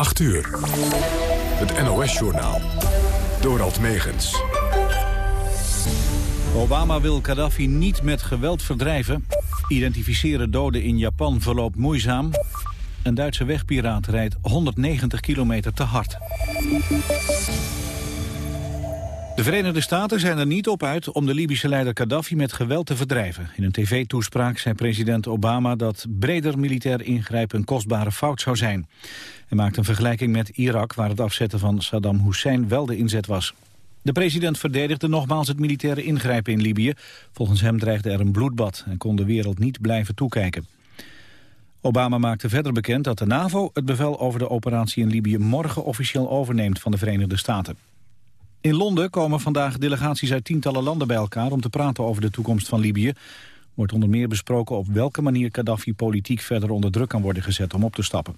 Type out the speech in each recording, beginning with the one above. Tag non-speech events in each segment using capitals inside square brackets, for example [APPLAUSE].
8 uur. Het NOS-journaal. Dorald Megens. Obama wil Gaddafi niet met geweld verdrijven. Identificeren doden in Japan verloopt moeizaam. Een Duitse wegpiraat rijdt 190 kilometer te hard. De Verenigde Staten zijn er niet op uit om de Libische leider Gaddafi met geweld te verdrijven. In een tv-toespraak zei president Obama dat breder militair ingrijpen een kostbare fout zou zijn. Hij maakt een vergelijking met Irak, waar het afzetten van Saddam Hussein wel de inzet was. De president verdedigde nogmaals het militaire ingrijpen in Libië. Volgens hem dreigde er een bloedbad en kon de wereld niet blijven toekijken. Obama maakte verder bekend dat de NAVO het bevel over de operatie in Libië morgen officieel overneemt van de Verenigde Staten. In Londen komen vandaag delegaties uit tientallen landen bij elkaar om te praten over de toekomst van Libië. Wordt onder meer besproken op welke manier Gaddafi politiek verder onder druk kan worden gezet om op te stappen.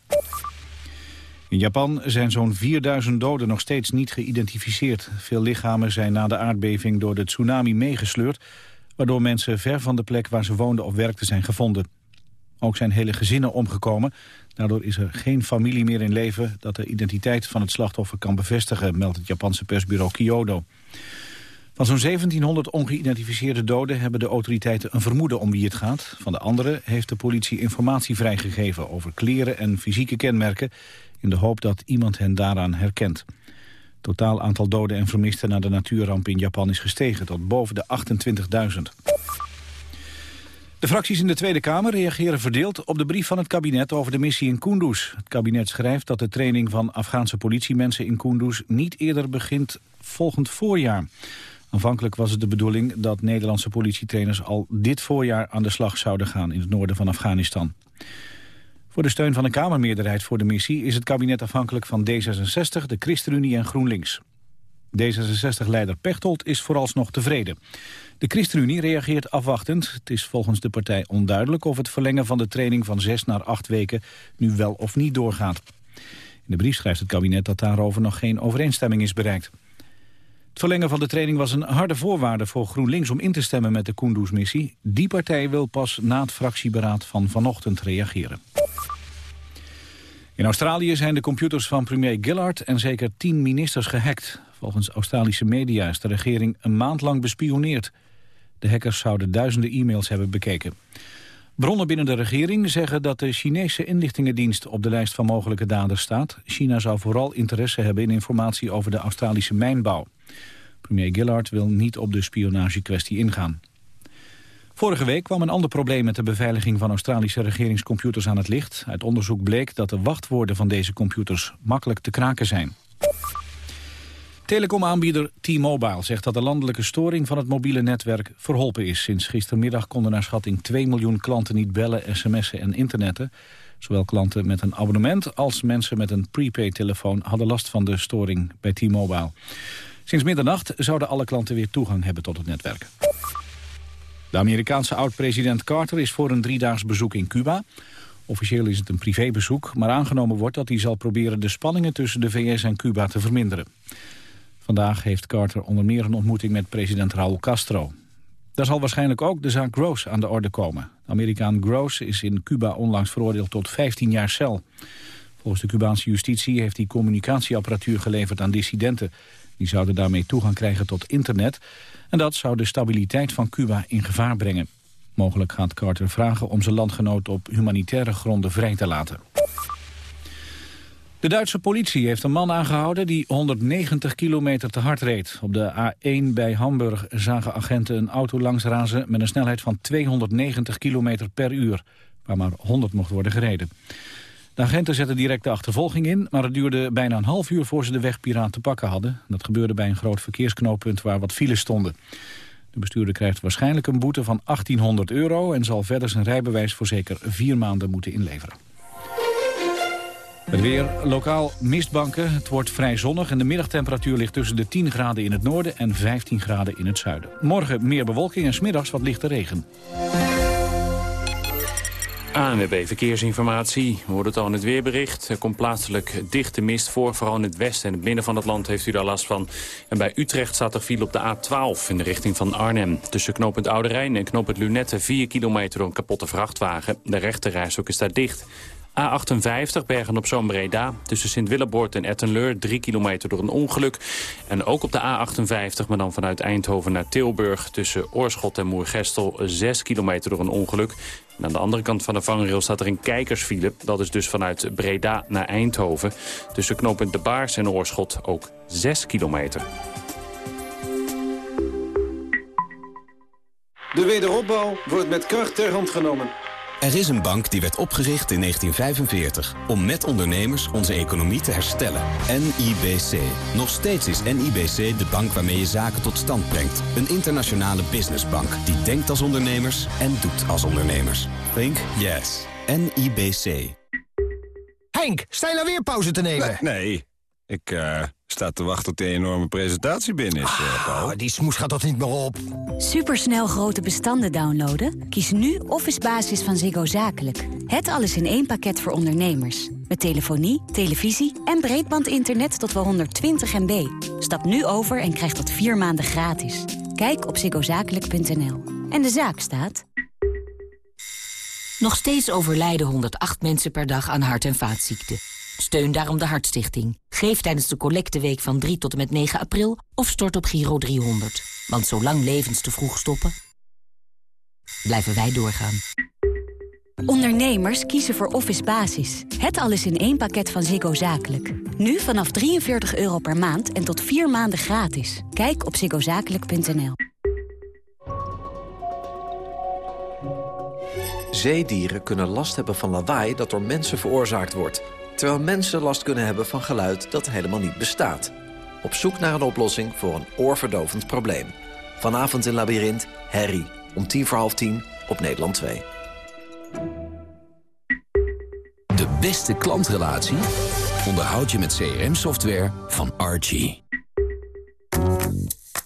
In Japan zijn zo'n 4000 doden nog steeds niet geïdentificeerd. Veel lichamen zijn na de aardbeving door de tsunami meegesleurd... waardoor mensen ver van de plek waar ze woonden of werkten zijn gevonden. Ook zijn hele gezinnen omgekomen. Daardoor is er geen familie meer in leven dat de identiteit van het slachtoffer kan bevestigen, meldt het Japanse persbureau Kyodo. Van zo'n 1700 ongeïdentificeerde doden hebben de autoriteiten een vermoeden om wie het gaat. Van de anderen heeft de politie informatie vrijgegeven over kleren en fysieke kenmerken in de hoop dat iemand hen daaraan herkent. Het totaal aantal doden en vermisten na de natuurramp in Japan is gestegen tot boven de 28.000. De fracties in de Tweede Kamer reageren verdeeld op de brief van het kabinet over de missie in Kunduz. Het kabinet schrijft dat de training van Afghaanse politiemensen in Kunduz niet eerder begint volgend voorjaar. Aanvankelijk was het de bedoeling dat Nederlandse politietrainers al dit voorjaar aan de slag zouden gaan in het noorden van Afghanistan. Voor de steun van een Kamermeerderheid voor de missie is het kabinet afhankelijk van D66, de ChristenUnie en GroenLinks. D66-leider Pechtold is vooralsnog tevreden. De ChristenUnie reageert afwachtend. Het is volgens de partij onduidelijk of het verlengen van de training van zes naar acht weken nu wel of niet doorgaat. In de brief schrijft het kabinet dat daarover nog geen overeenstemming is bereikt. Het verlengen van de training was een harde voorwaarde voor GroenLinks om in te stemmen met de Kunduz-missie. Die partij wil pas na het fractieberaad van vanochtend reageren. In Australië zijn de computers van premier Gillard en zeker tien ministers gehackt. Volgens Australische media is de regering een maand lang bespioneerd. De hackers zouden duizenden e-mails hebben bekeken. Bronnen binnen de regering zeggen dat de Chinese inlichtingendienst op de lijst van mogelijke daders staat. China zou vooral interesse hebben in informatie over de Australische mijnbouw. Premier Gillard wil niet op de spionagekwestie ingaan. Vorige week kwam een ander probleem met de beveiliging van Australische regeringscomputers aan het licht. Uit onderzoek bleek dat de wachtwoorden van deze computers makkelijk te kraken zijn. Telecomaanbieder T-Mobile zegt dat de landelijke storing van het mobiele netwerk verholpen is. Sinds gistermiddag konden naar schatting 2 miljoen klanten niet bellen, sms'en en internetten. Zowel klanten met een abonnement als mensen met een prepaid telefoon hadden last van de storing bij T-Mobile. Sinds middernacht zouden alle klanten weer toegang hebben tot het netwerk. De Amerikaanse oud-president Carter is voor een driedaags bezoek in Cuba. Officieel is het een privébezoek, maar aangenomen wordt dat hij zal proberen de spanningen tussen de VS en Cuba te verminderen. Vandaag heeft Carter onder meer een ontmoeting met president Raúl Castro. Daar zal waarschijnlijk ook de zaak Gross aan de orde komen. De Amerikaan Gross is in Cuba onlangs veroordeeld tot 15 jaar cel. Volgens de Cubaanse justitie heeft hij communicatieapparatuur geleverd aan dissidenten. Die zouden daarmee toegang krijgen tot internet. En dat zou de stabiliteit van Cuba in gevaar brengen. Mogelijk gaat Carter vragen om zijn landgenoot op humanitaire gronden vrij te laten. De Duitse politie heeft een man aangehouden die 190 kilometer te hard reed. Op de A1 bij Hamburg zagen agenten een auto langsrazen met een snelheid van 290 kilometer per uur, waar maar 100 mocht worden gereden. De agenten zetten direct de achtervolging in, maar het duurde bijna een half uur voor ze de wegpiraat te pakken hadden. Dat gebeurde bij een groot verkeersknooppunt waar wat files stonden. De bestuurder krijgt waarschijnlijk een boete van 1800 euro en zal verder zijn rijbewijs voor zeker vier maanden moeten inleveren. Het weer, lokaal mistbanken. Het wordt vrij zonnig en de middagtemperatuur ligt tussen de 10 graden in het noorden en 15 graden in het zuiden. Morgen meer bewolking en smiddags wat lichte regen. ANWB Verkeersinformatie. We hoorden het al in het weerbericht. Er komt plaatselijk dichte mist voor. Vooral in het westen en het midden van het land heeft u daar last van. En bij Utrecht staat er file op de A12 in de richting van Arnhem. Tussen knooppunt Oude Rijn en knooppunt Lunette 4 kilometer door een kapotte vrachtwagen. De rechterrijstok is daar dicht. A58 Bergen op Zoom Breda. Tussen Sint-Willeboort en Ettenleur 3 kilometer door een ongeluk. En ook op de A58, maar dan vanuit Eindhoven naar Tilburg. Tussen Oorschot en Moergestel 6 kilometer door een ongeluk. En aan de andere kant van de vangrail staat er een kijkersfile. Dat is dus vanuit Breda naar Eindhoven. Tussen knooppunt De Baars en Oorschot ook 6 kilometer. De wederopbouw wordt met kracht ter hand genomen. Er is een bank die werd opgericht in 1945 om met ondernemers onze economie te herstellen. NIBC. Nog steeds is NIBC de bank waarmee je zaken tot stand brengt. Een internationale businessbank die denkt als ondernemers en doet als ondernemers. Think yes. NIBC. Henk, sta je nou weer pauze te nemen? Nee, ik uh, sta te wachten tot die enorme presentatie binnen is, uh, Paul. die smoes gaat toch niet meer op? Supersnel grote bestanden downloaden? Kies nu Office Basis van Ziggo Zakelijk. Het alles in één pakket voor ondernemers. Met telefonie, televisie en breedbandinternet tot wel 120 MB. Stap nu over en krijg dat vier maanden gratis. Kijk op ziggozakelijk.nl. En de zaak staat... Nog steeds overlijden 108 mensen per dag aan hart- en vaatziekten. Steun daarom de Hartstichting. Geef tijdens de collecteweek van 3 tot en met 9 april of stort op Giro 300. Want zolang levens te vroeg stoppen, blijven wij doorgaan. Ondernemers kiezen voor Office Basis. Het alles in één pakket van Ziggo Zakelijk. Nu vanaf 43 euro per maand en tot 4 maanden gratis. Kijk op ziggozakelijk.nl. Zeedieren kunnen last hebben van lawaai dat door mensen veroorzaakt wordt terwijl mensen last kunnen hebben van geluid dat helemaal niet bestaat. Op zoek naar een oplossing voor een oorverdovend probleem. Vanavond in Labyrinth, Harry, om tien voor half tien op Nederland 2. De beste klantrelatie onderhoud je met CRM-software van Archie.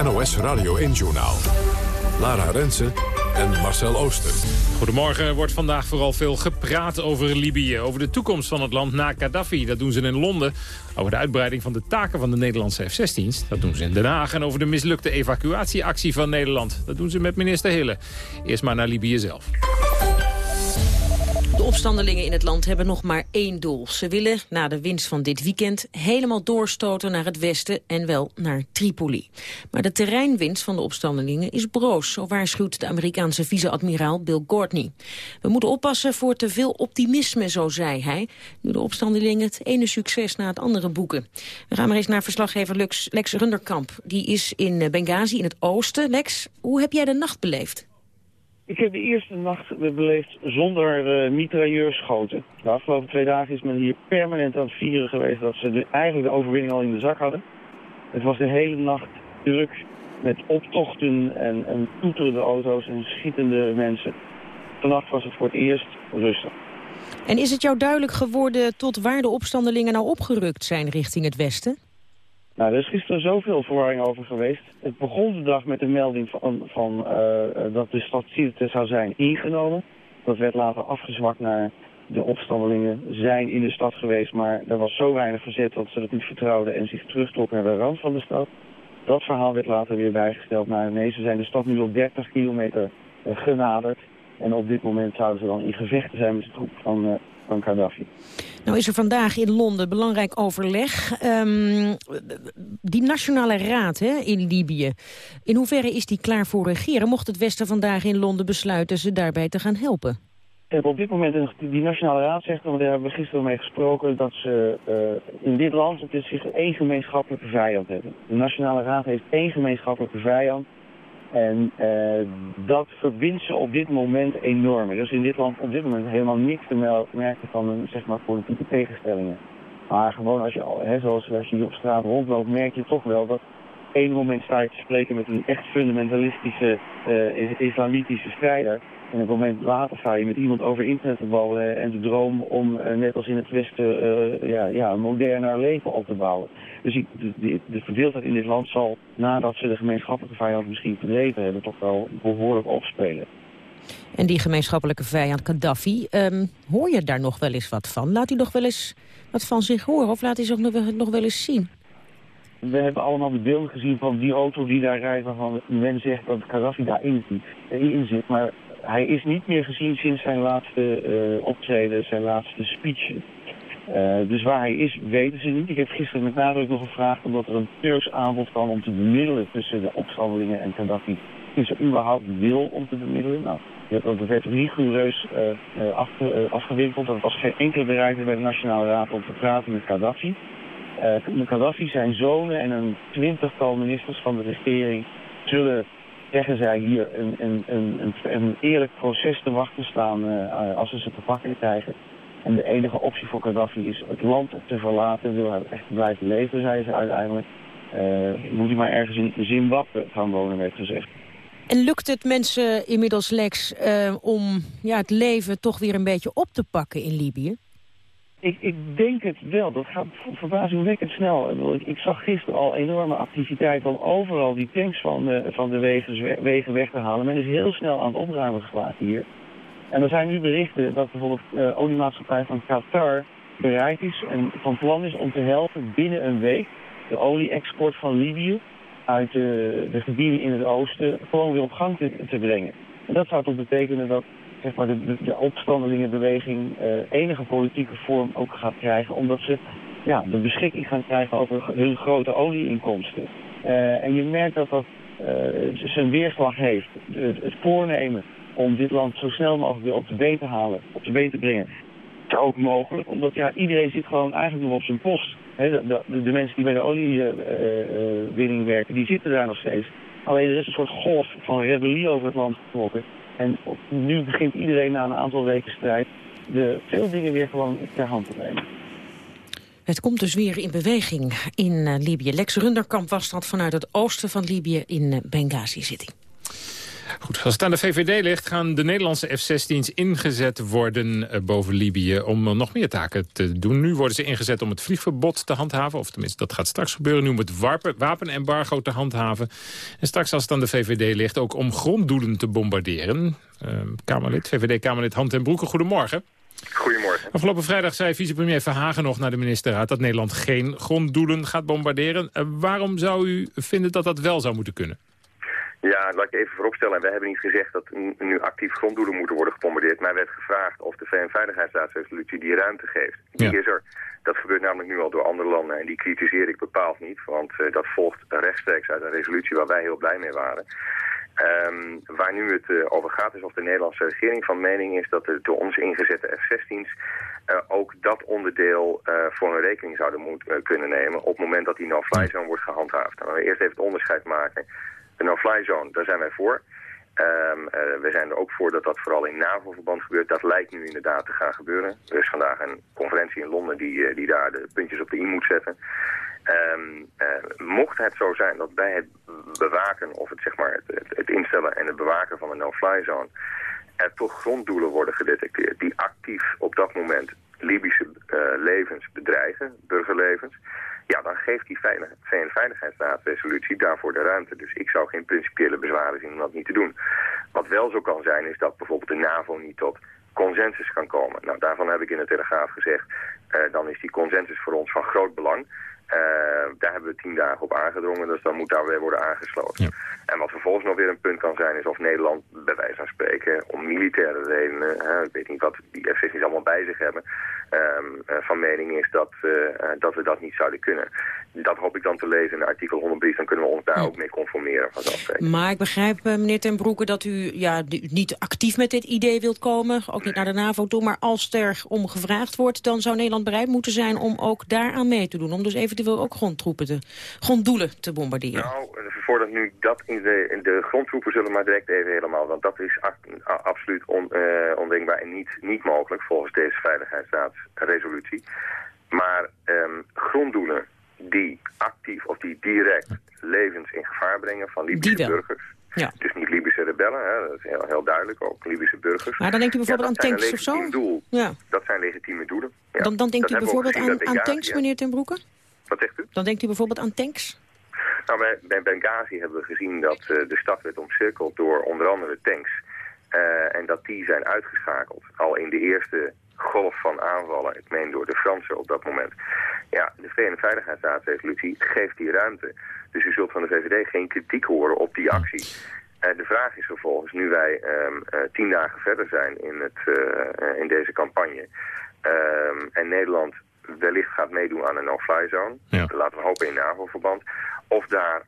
NOS Radio 1-journaal. Lara Rensen en Marcel Ooster. Goedemorgen. wordt vandaag vooral veel gepraat over Libië. Over de toekomst van het land na Gaddafi. Dat doen ze in Londen. Over de uitbreiding van de taken van de Nederlandse F-16's. Dat doen ze in Den Haag. En over de mislukte evacuatieactie van Nederland. Dat doen ze met minister Hille. Eerst maar naar Libië zelf. De opstandelingen in het land hebben nog maar één doel. Ze willen na de winst van dit weekend helemaal doorstoten naar het westen en wel naar Tripoli. Maar de terreinwinst van de opstandelingen is broos, zo waarschuwt de Amerikaanse vice-admiraal Bill Courtney. We moeten oppassen voor te veel optimisme, zo zei hij, nu de opstandelingen het ene succes na het andere boeken. We gaan maar eens naar verslaggever Lex Runderkamp. Die is in Benghazi in het oosten. Lex, hoe heb jij de nacht beleefd? Ik heb de eerste nacht beleefd zonder uh, mitrailleurschoten. De afgelopen twee dagen is men hier permanent aan het vieren geweest dat ze de, eigenlijk de overwinning al in de zak hadden. Het was de hele nacht druk met optochten en, en toeterende auto's en schietende mensen. Vannacht was het voor het eerst rustig. En is het jou duidelijk geworden tot waar de opstandelingen nou opgerukt zijn richting het westen? Nou, er is gisteren zoveel verwarring over geweest. Het begon de dag met de melding van, van uh, dat de stad Sirte zou zijn ingenomen. Dat werd later afgezwakt naar de opstandelingen zijn in de stad geweest, maar er was zo weinig verzet dat ze dat niet vertrouwden en zich terugtrokken naar de rand van de stad. Dat verhaal werd later weer bijgesteld, maar nee, ze zijn de stad nu op 30 kilometer uh, genaderd. En op dit moment zouden ze dan in gevechten zijn met de troep van, van Gaddafi. Nou is er vandaag in Londen belangrijk overleg. Um, die Nationale Raad hè, in Libië, in hoeverre is die klaar voor regeren? Mocht het Westen vandaag in Londen besluiten ze daarbij te gaan helpen? Op dit moment, die Nationale Raad zegt, want daar hebben we gisteren mee gesproken, dat ze uh, in dit land zich één gemeenschappelijke vijand hebben. De Nationale Raad heeft één gemeenschappelijke vijand. En uh, dat verbindt ze op dit moment enorm. Is in dit land op dit moment helemaal niks te merken van zeg maar, politieke tegenstellingen. Maar gewoon als je, hè, zoals als je hier op straat rondloopt, merk je toch wel dat ene moment sta je te spreken met een echt fundamentalistische uh, islamitische strijder. En een moment later ga je met iemand over internet te babbelen en de droom om, uh, net als in het Westen, uh, ja, ja, een moderner leven op te bouwen. Dus de, de, de, verdeeldheid in dit land zal, nadat ze de gemeenschappelijke vijand misschien verdreven hebben, toch wel behoorlijk opspelen. En die gemeenschappelijke vijand Gaddafi, um, hoor je daar nog wel eens wat van? Laat hij nog wel eens wat van zich horen of laat hij zich nog, nog wel eens zien? We hebben allemaal de beelden gezien van die auto die daar rijdt... waarvan men zegt dat Gaddafi daarin in zit. Maar hij is niet meer gezien sinds zijn laatste uh, optreden, zijn laatste speech. Uh, dus waar hij is, weten ze niet. Ik heb gisteren met nadruk nog gevraagd omdat er een Turks aanbod kwam om te bemiddelen tussen de opstandelingen en Gaddafi. Is er überhaupt wil om te bemiddelen? Nou, dat werd rigoureus uh, afge, afgewikkeld. Dat was geen enkele bereidheid bij de Nationale Raad om te praten met Gaddafi. Gaddafi, zijn zonen en een twintigtal ministers van de regering zullen, zeggen zij hier, een, een, een, een eerlijk proces te wachten staan uh, als ze ze te pakken krijgen. En de enige optie voor Gaddafi is het land te verlaten. Wil hij echt blijven leven, zei ze uiteindelijk. Uh, moet hij maar ergens in Zimbabwe gaan wonen, werd gezegd. En lukt het mensen inmiddels, Lex, uh, om ja, het leven toch weer een beetje op te pakken in Libië? Ik, ik denk het wel. Dat gaat verbazingwekkend snel. Ik, ik zag gisteren al enorme activiteit om overal die tanks van de, van de wegen, wegen weg te halen. Men is heel snel aan het opruimen geslagen hier. En er zijn nu berichten dat bijvoorbeeld uh, oliemaatschappij van Qatar bereid is en van plan is om te helpen binnen een week de olie-export van Libië uit de, de, gebieden in het oosten gewoon weer op gang te, te brengen. En dat zou toch betekenen dat de, de, de opstandelingenbeweging uh, enige politieke vorm ook gaat krijgen, omdat ze ja, de beschikking gaan krijgen over hun grote olieinkomsten. Uh, en je merkt dat dat uh, zijn weerslag heeft. Het, voornemen om dit land zo snel mogelijk weer op de been te halen, op de been te brengen, is ook mogelijk, omdat ja, iedereen zit gewoon eigenlijk nog op zijn post. De, de, mensen die bij de oliewinning werken, die zitten daar nog steeds. Alleen er is een soort golf van rebellie over het land getrokken. En nu begint iedereen na een aantal weken strijd de veel dingen weer gewoon ter hand te nemen. Het komt dus weer in beweging in uh, Libië. Lex Runderkamp was dat vanuit het oosten van Libië in uh, Benghazi City. Goed, als het aan de VVD ligt, gaan de Nederlandse F-16's ingezet worden uh, boven Libië om nog meer taken te doen. Nu worden ze ingezet om het vliegverbod te handhaven, of tenminste dat gaat straks gebeuren, nu om het wapenembargo te handhaven. En straks als het aan de VVD ligt ook om gronddoelen te bombarderen. Uh, Kamerlid, VVD-Kamerlid Hand en Broeke, goedemorgen. Goedemorgen. Afgelopen vrijdag zei vicepremier Verhagen nog naar de ministerraad... dat Nederland geen gronddoelen gaat bombarderen. Uh, waarom zou u vinden dat dat wel zou moeten kunnen? Ja, laat ik even vooropstellen. Wij hebben niet gezegd dat nu actief gronddoelen moeten worden gebombardeerd. Maar werd gevraagd of de VN-veiligheidsraadsresolutie die ruimte geeft. Die ja. is er. Dat gebeurt namelijk nu al door andere landen en die kritiseer ik bepaald niet. Want uh, dat volgt rechtstreeks uit een resolutie waar wij heel blij mee waren. Um, waar nu het uh, over gaat is of de Nederlandse regering van mening is dat de door ons ingezette F-16's uh, ook dat onderdeel uh, voor een rekening zouden moet, kunnen nemen op het moment dat die no-fly zone wordt gehandhaafd. Dan gaan we eerst even het onderscheid maken. De no-fly zone, daar zijn wij voor. Um, uh, we zijn er ook voor dat dat vooral in NAVO-verband gebeurt. Dat lijkt nu inderdaad te gaan gebeuren. Er is vandaag een conferentie in Londen die, uh, die daar de puntjes op de i moet zetten. Um, uh, mocht het zo zijn dat bij het bewaken of het, zeg maar, het, het, het instellen en het bewaken van een no-fly zone er toch gronddoelen worden gedetecteerd die actief op dat moment Libische levens bedreigen, burgerlevens, ja, dan geeft die VN-veiligheidsraadresolutie daarvoor de ruimte. Dus ik zou geen principiële bezwaren zien om dat niet te doen. Wat wel zo kan zijn, is dat bijvoorbeeld de NAVO niet tot consensus kan komen. Nou, daarvan heb ik in de Telegraaf gezegd, uh, dan is die consensus voor ons van groot belang. Uh, daar hebben we tien dagen op aangedrongen, dus dan moet daar weer worden aangesloten. Ja. En wat vervolgens nog weer een punt kan zijn, is of Nederland, bij wijze van spreken, om militaire redenen, uh, ik weet niet wat die F-16's allemaal bij zich hebben, um, uh, van mening is dat, dat we dat niet zouden kunnen. Dat hoop ik dan te lezen in artikel 103, dan kunnen we ons daar ja. ook mee conformeren. Maar ik begrijp, meneer Ten Broeke, dat u ja, niet actief met dit idee wilt komen, ook niet naar de NAVO toe, maar als er om gevraagd wordt, dan zou Nederland bereid moeten zijn om ook daaraan mee te doen, om dus eventueel ook grondtroepen te, gronddoelen te bombarderen. Nou, voordat nu dat in de, in de grondtroepen zullen maar direct even helemaal, want dat is absoluut on, uh, ondenkbaar en niet, niet mogelijk volgens deze Veiligheidsraadsresolutie. Maar um, gronddoelen die actief of die direct levens in gevaar brengen van Libische burgers. Ja. Dus niet Libische rebellen, hè, dat is heel, heel duidelijk, ook Libische burgers. Maar dan denkt u bijvoorbeeld Ja, aan tanks of zo? Doel. Ja. Dat zijn legitieme doelen. Ja. Dan, dan denkt Dat u bijvoorbeeld aan, aan tanks, meneer Ten Broeke? Wat zegt u? Dan denkt u bijvoorbeeld aan tanks? Nou, bij, bij Benghazi hebben we gezien dat eh, de stad werd omcirkeld door onder andere tanks. Eh, en dat die zijn uitgeschakeld. Al in de eerste golf van aanvallen, ik meen door de Fransen op dat moment. Ja, de Verenigde Veiligheidsraadsresolutie geeft die ruimte. Dus u zult van de VVD geen kritiek horen op die actie. Eh, de vraag is vervolgens, nu wij ehm, eh, tien dagen verder zijn in, het, in deze campagne... ehm, en Nederland wellicht gaat meedoen aan een no-fly zone... laten we hopen in NAVO-verband... of daar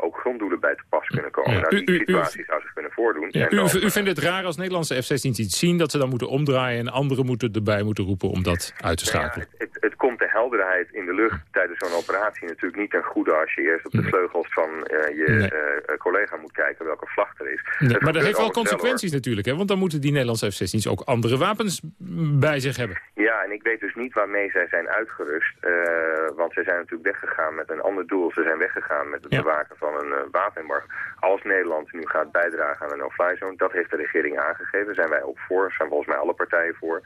ook gronddoelen bij te pas kunnen komen. Ja. Nou, U- die u- u- situatie zou zich kunnen voordoen. Ja, En u, dan- u vindt het raar als Nederlandse F-16's iets zien... dat ze dan moeten omdraaien en anderen moeten erbij moeten roepen om dat uit te Nou ja, schakelen. het, het komt de helderheid in de lucht tijdens zo'n operatie natuurlijk niet ten goede als je eerst op de vleugels van eh, je Nee. eh, collega moet kijken welke vlag er is. Nee, maar dat heeft wel consequenties natuurlijk, hè? want dan moeten die Nederlandse F-16's ook andere wapens bij zich hebben. Ja, en ik weet dus niet waarmee zij zijn uitgerust. eh, want zij zijn natuurlijk weggegaan met een ander doel. Ze zijn weggegaan met het bewaken van een uh, wapenembargo. Als Nederland nu gaat bijdragen aan een no-fly zone, dat heeft de regering aangegeven. Zijn wij ook voor, zijn volgens mij alle partijen voor.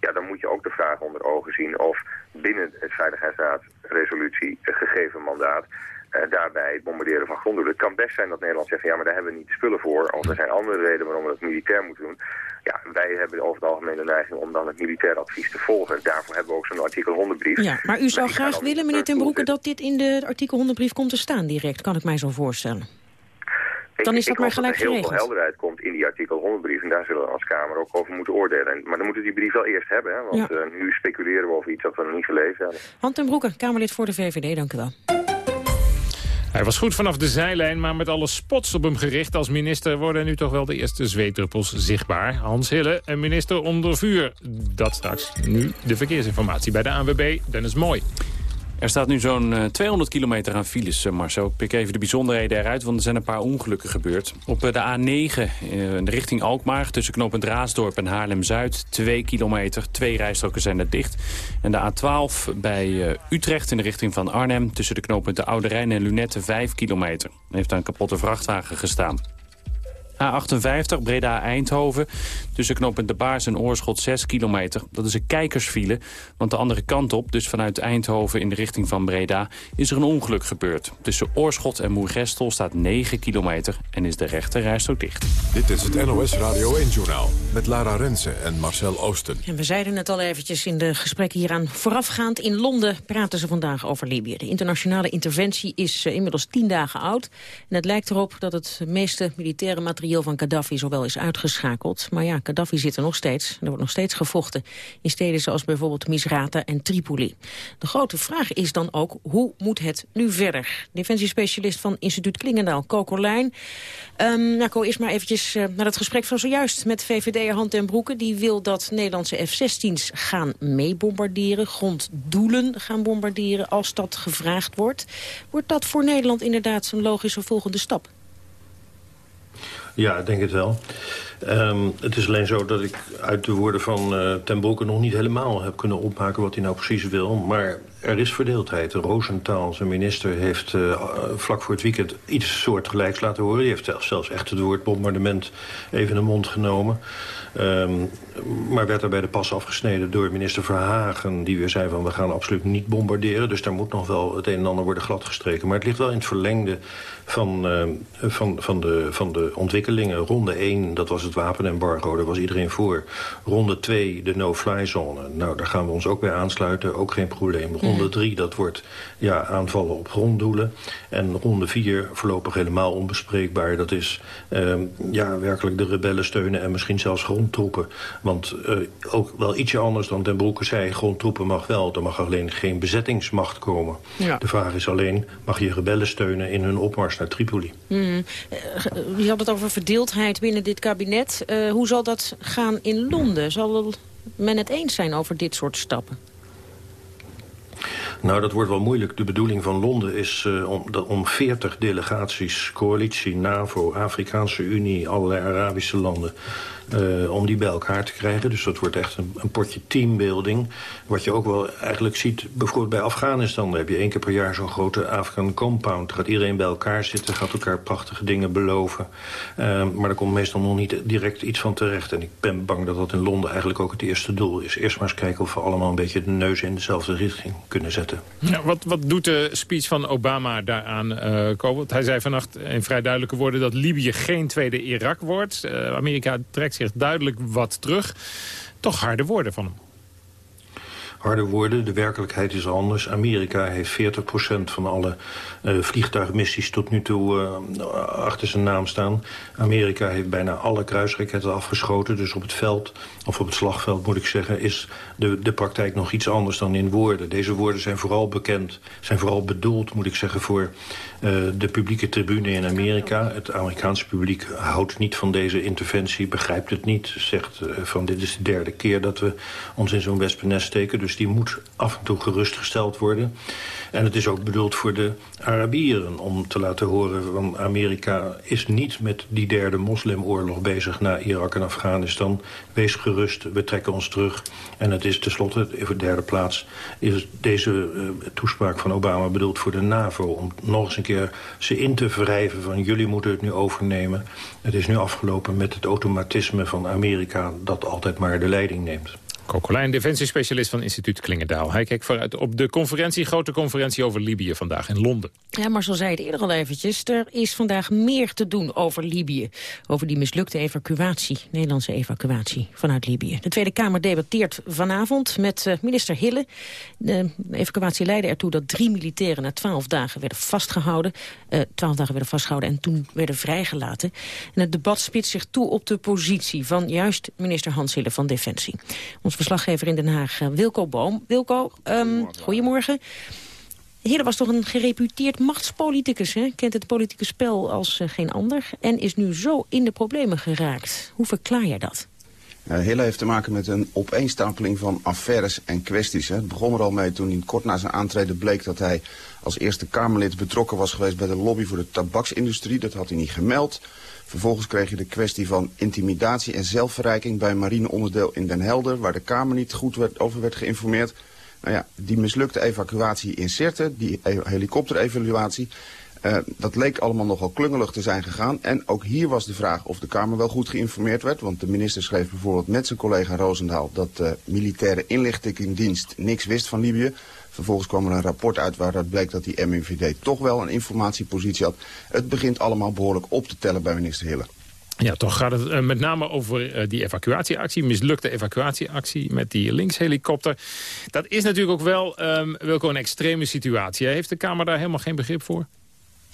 Ja, dan moet je ook de vraag onder ogen zien of binnen het Veiligheidsraad-resolutie een gegeven mandaat... eh, daarbij het bombarderen van gronddoelen. Het kan best zijn dat Nederland zegt, ja, maar daar hebben we niet de spullen voor. Of er zijn andere redenen waarom we dat militair moeten doen. Ja, wij hebben over het algemeen de neiging om dan het militair advies te volgen. Daarvoor hebben we ook zo'n artikel 100 brief. Ja, maar u zou graag willen, meneer Ten Broeke... dat dit in de artikel 100 brief komt te staan direct, kan ik mij zo voorstellen. Ik- Dan is dat maar gelijk er heel veel helderheid komt in die artikel 100 brief. En daar zullen we als Kamer ook over moeten oordelen. En- Maar dan moeten we die brief wel eerst hebben. Hè? Want Ja. eh, nu speculeren we over iets dat we nog niet gelezen hebben. Han ten Broeke, Kamerlid voor de VVD, dank u wel. Hij was goed vanaf de zijlijn, maar met alle spots op hem gericht als minister... worden nu toch wel de eerste zweetdruppels zichtbaar. Hans Hille, een minister onder vuur. Dat straks. Nu de verkeersinformatie bij de ANWB. Dennis Mooi. Er staat nu zo'n eh, 200 kilometer aan files, eh, Marcel. Ik pik even de bijzonderheden eruit, want er zijn een paar ongelukken gebeurd. Op eh, de A9 eh, in de richting Alkmaar, tussen knooppunt Raasdorp en Haarlem-Zuid... 2 kilometer, twee rijstroken zijn er dicht. En de A12 bij eh, Utrecht in de richting van Arnhem... tussen de knooppunten Oude Rijn en Lunette 5 kilometer. Er heeft daar een kapotte vrachtwagen gestaan. A58 Breda-Eindhoven. Tussen knooppunt De Baars en Oorschot 6 kilometer. Dat is een kijkersfile, want de andere kant op... dus vanuit Eindhoven in de richting van Breda... is er een ongeluk gebeurd. Tussen Oorschot en Moergestel staat 9 kilometer... en is de rechte rijstrook dicht. Dit is het NOS Radio 1-journaal met Lara Rensen en Marcel Oosten. En we zeiden het al eventjes in de gesprekken hieraan. Voorafgaand in Londen praten ze vandaag over Libië. De internationale interventie is eh, inmiddels tien dagen oud. En het lijkt erop dat het meeste militaire materiaal van Gaddafi zowel is uitgeschakeld. Maar ja, Gaddafi zit er nog steeds. Er wordt nog steeds gevochten in steden zoals bijvoorbeeld Misrata en Tripoli. De grote vraag is dan ook, hoe moet het nu verder? Defensiespecialist van instituut Klingendaal, Coco Lijn. Um, nou, Ko, eerst maar eventjes uh, naar het gesprek van zojuist met VVD'er Hand en Broeke. Die wil dat Nederlandse F-16's gaan meebombarderen, gronddoelen gaan bombarderen als dat gevraagd wordt. Wordt dat voor Nederland inderdaad een logische volgende stap? Ja, ik denk het wel. Um, het is alleen zo dat ik uit de woorden van uh, Ten Broeke nog niet helemaal heb kunnen opmaken wat hij nou precies wil. Maar er is verdeeldheid. Roosentaal, zijn minister, heeft uh, vlak voor het weekend iets soortgelijks laten horen. Die heeft zelfs echt het woord bombardement even in de mond genomen. Um, maar werd er bij de pas afgesneden door minister Verhagen... die weer zei van we gaan absoluut niet bombarderen. Dus daar moet nog wel het een en ander worden gladgestreken. Maar het ligt wel in het verlengde van, uh, van, van, de, van de ontwikkelingen. Ronde 1, dat was het wapenembargo, daar was iedereen voor. Ronde 2, de no-fly zone. Nou, daar gaan we ons ook bij aansluiten, ook geen probleem. Ronde 3, dat wordt ja, aanvallen op gronddoelen. En ronde 4, voorlopig helemaal onbespreekbaar. Dat is uh, ja, werkelijk de rebellen steunen en misschien zelfs grondtroepen. Want uh, ook wel ietsje anders dan Den Broeke zei... grondtroepen mag wel, er mag alleen geen bezettingsmacht komen. Ja. De vraag is alleen, mag je rebellen steunen in hun opmars naar Tripoli? Mm. Je had het over verdeeldheid binnen dit kabinet. Uh, hoe zal dat gaan in Londen? Zal men het eens zijn over dit soort stappen? Nou, dat wordt wel moeilijk. De bedoeling van Londen is uh, om, om 40 delegaties, coalitie, NAVO, Afrikaanse Unie, allerlei Arabische landen... Uh, om die bij elkaar te krijgen. Dus dat wordt echt een, een, potje teambuilding. Wat je ook wel eigenlijk ziet, bijvoorbeeld bij Afghanistan... heb je één keer per jaar zo'n grote Afghan compound. gaat iedereen bij elkaar zitten, gaat elkaar prachtige dingen beloven. Uh, maar er komt meestal nog niet direct iets van terecht. En ik ben bang dat dat in Londen eigenlijk ook het eerste doel is. Eerst maar eens kijken of we allemaal een beetje de neus in dezelfde richting kunnen zetten. Wat, wat doet de speech van Obama daaraan, uh, Hij zei vannacht in vrij duidelijke woorden dat Libië geen tweede Irak wordt. Uh, Amerika trekt zich duidelijk wat terug. Toch harde woorden van hem harde woorden. De werkelijkheid is anders. Amerika heeft 40% van alle uh, vliegtuigmissies tot nu toe uh, achter zijn naam staan. Amerika heeft bijna alle kruisraketten afgeschoten. Dus op het veld, of op het slagveld moet ik zeggen... is de, de praktijk nog iets anders dan in woorden. Deze woorden zijn vooral bekend, zijn vooral bedoeld, moet ik zeggen... voor uh, de publieke tribune in Amerika. Het Amerikaanse publiek houdt niet van deze interventie, begrijpt het niet. Zegt van dit is de derde keer dat we ons in zo'n wespennest steken... Dus die moet af en toe gerustgesteld worden. En het is ook bedoeld voor de Arabieren om te laten horen... van Amerika is niet met die derde moslimoorlog bezig... na Irak en Afghanistan. Wees gerust, we trekken ons terug. En het is tenslotte, voor de derde plaats... is deze uh, toespraak van Obama bedoeld voor de NAVO... om nog eens een keer ze in te wrijven van... jullie moeten het nu overnemen. Het is nu afgelopen met het automatisme van Amerika... dat altijd maar de leiding neemt. Kokolijn, defensiespecialist van instituut Klingendaal. Hij kijkt vooruit op de conferentie, grote conferentie over Libië vandaag in Londen. Ja, Marcel zei het eerder al eventjes. Er is vandaag meer te doen over Libië. Over die mislukte evacuatie, Nederlandse evacuatie vanuit Libië. De Tweede Kamer debatteert vanavond met uh, minister Hille. De evacuatie leidde ertoe dat drie militairen na twaalf dagen werden vastgehouden. Uh, twaalf dagen werden vastgehouden en toen werden vrijgelaten. En het debat spitst zich toe op de positie van juist minister Hans Hille van Defensie. Verslaggever in Den Haag, eh, Wilco Boom. Wilco, um, goedemorgen. Hille was toch een gereputeerd machtspoliticus, hè? Kent het politieke spel als uh, geen ander. En is nu zo in de problemen geraakt. Hoe verklaar jij dat? Uh, Hille heeft te maken met een opeenstapeling van affaires en kwesties. Hè. Het begon er al mee toen hij kort na zijn aantreden bleek dat hij als eerste Kamerlid betrokken was geweest bij de lobby voor de tabaksindustrie. Dat had hij niet gemeld. Vervolgens kreeg je de kwestie van intimidatie en zelfverrijking bij marineonderdeel in Den Helder, waar de Kamer niet goed werd, over werd geïnformeerd. Nou ja, die mislukte evacuatie in Sirte, die e helikopterevaluatie, uh, dat leek allemaal nogal klungelig te zijn gegaan. En ook hier was de vraag of de Kamer wel goed geïnformeerd werd. Want de minister schreef bijvoorbeeld met zijn collega Roosendaal... dat de militaire inlichtingendienst niks wist van Libië. Vervolgens kwam er een rapport uit waaruit bleek dat die MIVD toch wel een informatiepositie had. Het begint allemaal behoorlijk op te tellen bij minister Hille. Ja, toch gaat het uh, met name over die evacuatieactie, mislukte evacuatieactie met die linkshelikopter. Dat is natuurlijk ook wel, um, een extreme situatie. Heeft de Kamer daar helemaal geen begrip voor?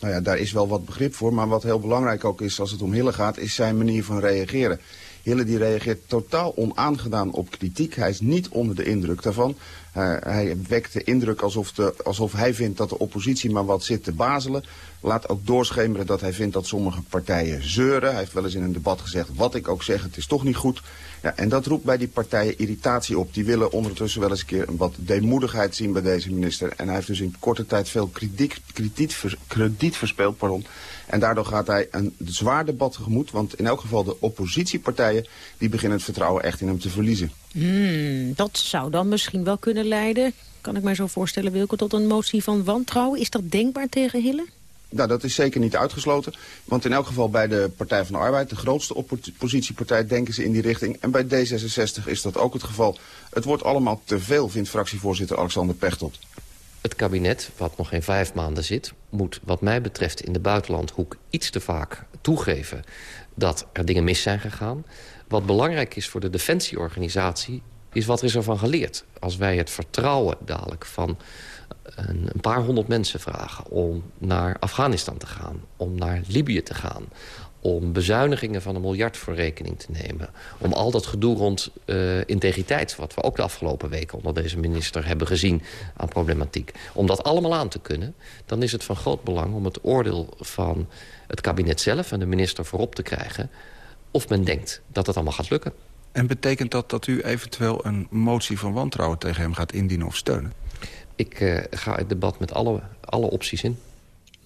Nou ja, daar is wel wat begrip voor, maar wat heel belangrijk ook is als het om Hille gaat, is zijn manier van reageren. Hille reageert totaal onaangedaan op kritiek. Hij is niet onder de indruk daarvan. Hij wekt de indruk alsof, de, alsof hij vindt dat de oppositie maar wat zit te bazelen. Laat ook doorschemeren dat hij vindt dat sommige partijen zeuren. Hij heeft wel eens in een debat gezegd, wat ik ook zeg, het is toch niet goed. Ja, en dat roept bij die partijen irritatie op. Die willen ondertussen wel eens een keer wat deemoedigheid zien bij deze minister. En hij heeft dus in korte tijd veel krediet, krediet verspeeld. Pardon. En daardoor gaat hij een zwaar debat tegemoet. Want in elk geval de oppositiepartijen die beginnen het vertrouwen echt in hem te verliezen. Hmm, dat zou dan misschien wel kunnen leiden, kan ik mij zo voorstellen Wilke, tot een motie van wantrouwen. Is dat denkbaar tegen Hille? Nou, dat is zeker niet uitgesloten. Want in elk geval bij de Partij van de Arbeid, de grootste oppositiepartij, denken ze in die richting. En bij D66 is dat ook het geval. Het wordt allemaal te veel, vindt fractievoorzitter Alexander Pechtold. Het kabinet, wat nog geen vijf maanden zit... moet wat mij betreft in de buitenlandhoek iets te vaak toegeven... dat er dingen mis zijn gegaan. Wat belangrijk is voor de defensieorganisatie... is wat is ervan geleerd. Als wij het vertrouwen dadelijk van een paar honderd mensen vragen... om naar Afghanistan te gaan, om naar Libië te gaan om bezuinigingen van een miljard voor rekening te nemen. Om al dat gedoe rond uh, integriteit... wat we ook de afgelopen weken onder deze minister hebben gezien aan problematiek... om dat allemaal aan te kunnen... dan is het van groot belang om het oordeel van het kabinet zelf... en de minister voorop te krijgen... of men denkt dat het allemaal gaat lukken. En betekent dat dat u eventueel een motie van wantrouwen tegen hem gaat indienen of steunen? ik uh, ga het debat met alle, alle opties in.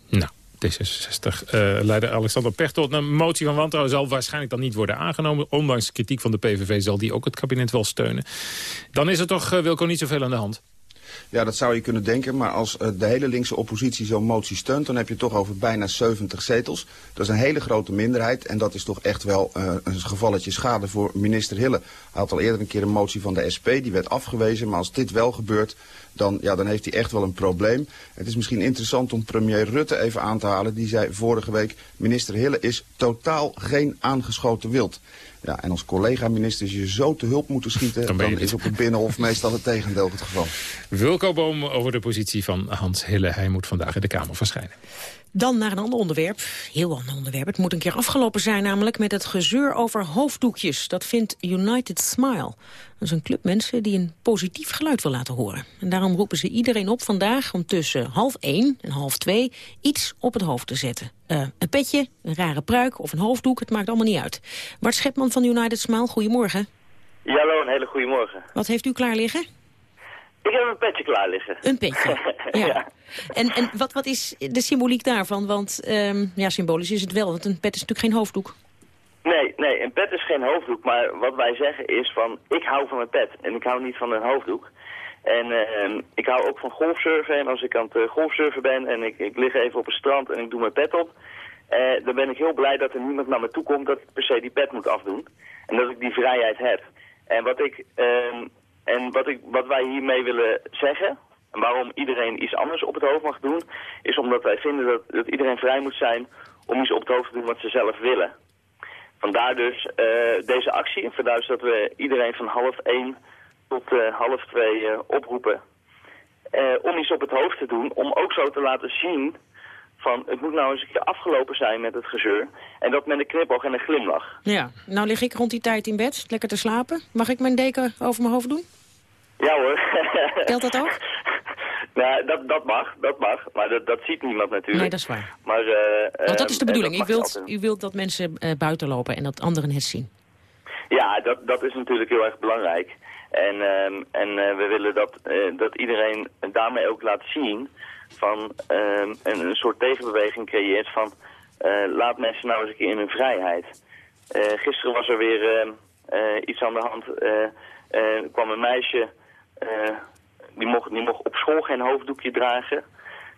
Nou, D66-leider Alexander Pechtold. Een motie van wantrouwen zal waarschijnlijk dan niet worden aangenomen. Ondanks kritiek van de PVV zal die ook het kabinet wel steunen. Dan is er toch, uh, Wilco, niet zoveel aan de hand. Ja, dat zou je kunnen denken. Maar als uh, de hele linkse oppositie zo'n motie steunt... dan heb je toch over bijna 70 zetels. Dat is een hele grote minderheid. En dat is toch echt wel een gevalletje schade voor minister Hille. Hij had al eerder een keer een motie van de SP. Die werd afgewezen. Maar als dit wel gebeurt, dan, ja, dan heeft hij echt wel een probleem. Het is misschien interessant om premier Rutte even aan te halen. Die zei vorige week, minister Hille is totaal geen aangeschoten wild. Ja, en als collega-ministers je zo te hulp moeten schieten... dan, dan is op het Binnenhof [LAUGHS] meestal het tegendeel het geval. Wilco Boom over de positie van Hans Hille. Hij moet vandaag in de Kamer verschijnen. Dan naar een ander onderwerp. Heel ander onderwerp. Het moet een keer afgelopen zijn namelijk met het gezeur over hoofddoekjes. Dat vindt United Smile. Dat is een club mensen die een positief geluid wil laten horen. En daarom roepen ze iedereen op vandaag om tussen half één en half twee iets op het hoofd te zetten. Uh, een petje, een rare pruik of een hoofddoek, het maakt allemaal niet uit. Bart Schepman van United Smile, goedemorgen. Ja, hallo, een hele goede morgen. Wat heeft u klaar liggen? Ik heb een petje klaar liggen. Een petje, [LAUGHS] ja. En, en wat, wat is de symboliek daarvan? Want um, ja, symbolisch is het wel, want een pet is natuurlijk geen hoofddoek. Nee, nee, een pet is geen hoofddoek. Maar wat wij zeggen is van, ik hou van een pet en ik hou niet van een hoofddoek. En uh, ik hou ook van golfsurfen. En als ik aan het uh, golfsurfen ben en ik, ik lig even op het strand en ik doe mijn pet op... Uh, dan ben ik heel blij dat er niemand naar me toe komt dat ik per se die pet moet afdoen. En dat ik die vrijheid heb. En wat ik... Uh, en wat, ik, wat wij hiermee willen zeggen, en waarom iedereen iets anders op het hoofd mag doen, is omdat wij vinden dat, dat iedereen vrij moet zijn om iets op het hoofd te doen wat ze zelf willen. Vandaar dus uh, deze actie, vandaar dus dat we iedereen van half één tot uh, half twee uh, oproepen om iets op het hoofd te doen, om ook zo te laten zien van het moet nou eens een keer afgelopen zijn met het gezeur. En dat met een knipoog en een glimlach. Ja, nou lig ik rond die tijd in bed, lekker te slapen. Mag ik mijn deken over mijn hoofd doen? Ja hoor. Telt dat ook? [LAUGHS] nou, dat, dat mag, dat mag. Maar dat, dat ziet niemand natuurlijk. Nee, dat is waar. Maar, uh, Want dat is de bedoeling. U wilt, u wilt dat mensen uh, buiten lopen en dat anderen het zien. Ja, dat, dat is natuurlijk heel erg belangrijk. En, uh, en we willen dat, dat iedereen daarmee ook laat zien van uh, een, een soort tegenbeweging creëert van laat mensen nou eens een keer in hun vrijheid. Gisteren was er weer uh, iets aan de hand. er kwam een meisje, die, mocht, die mocht op school geen hoofddoekje dragen.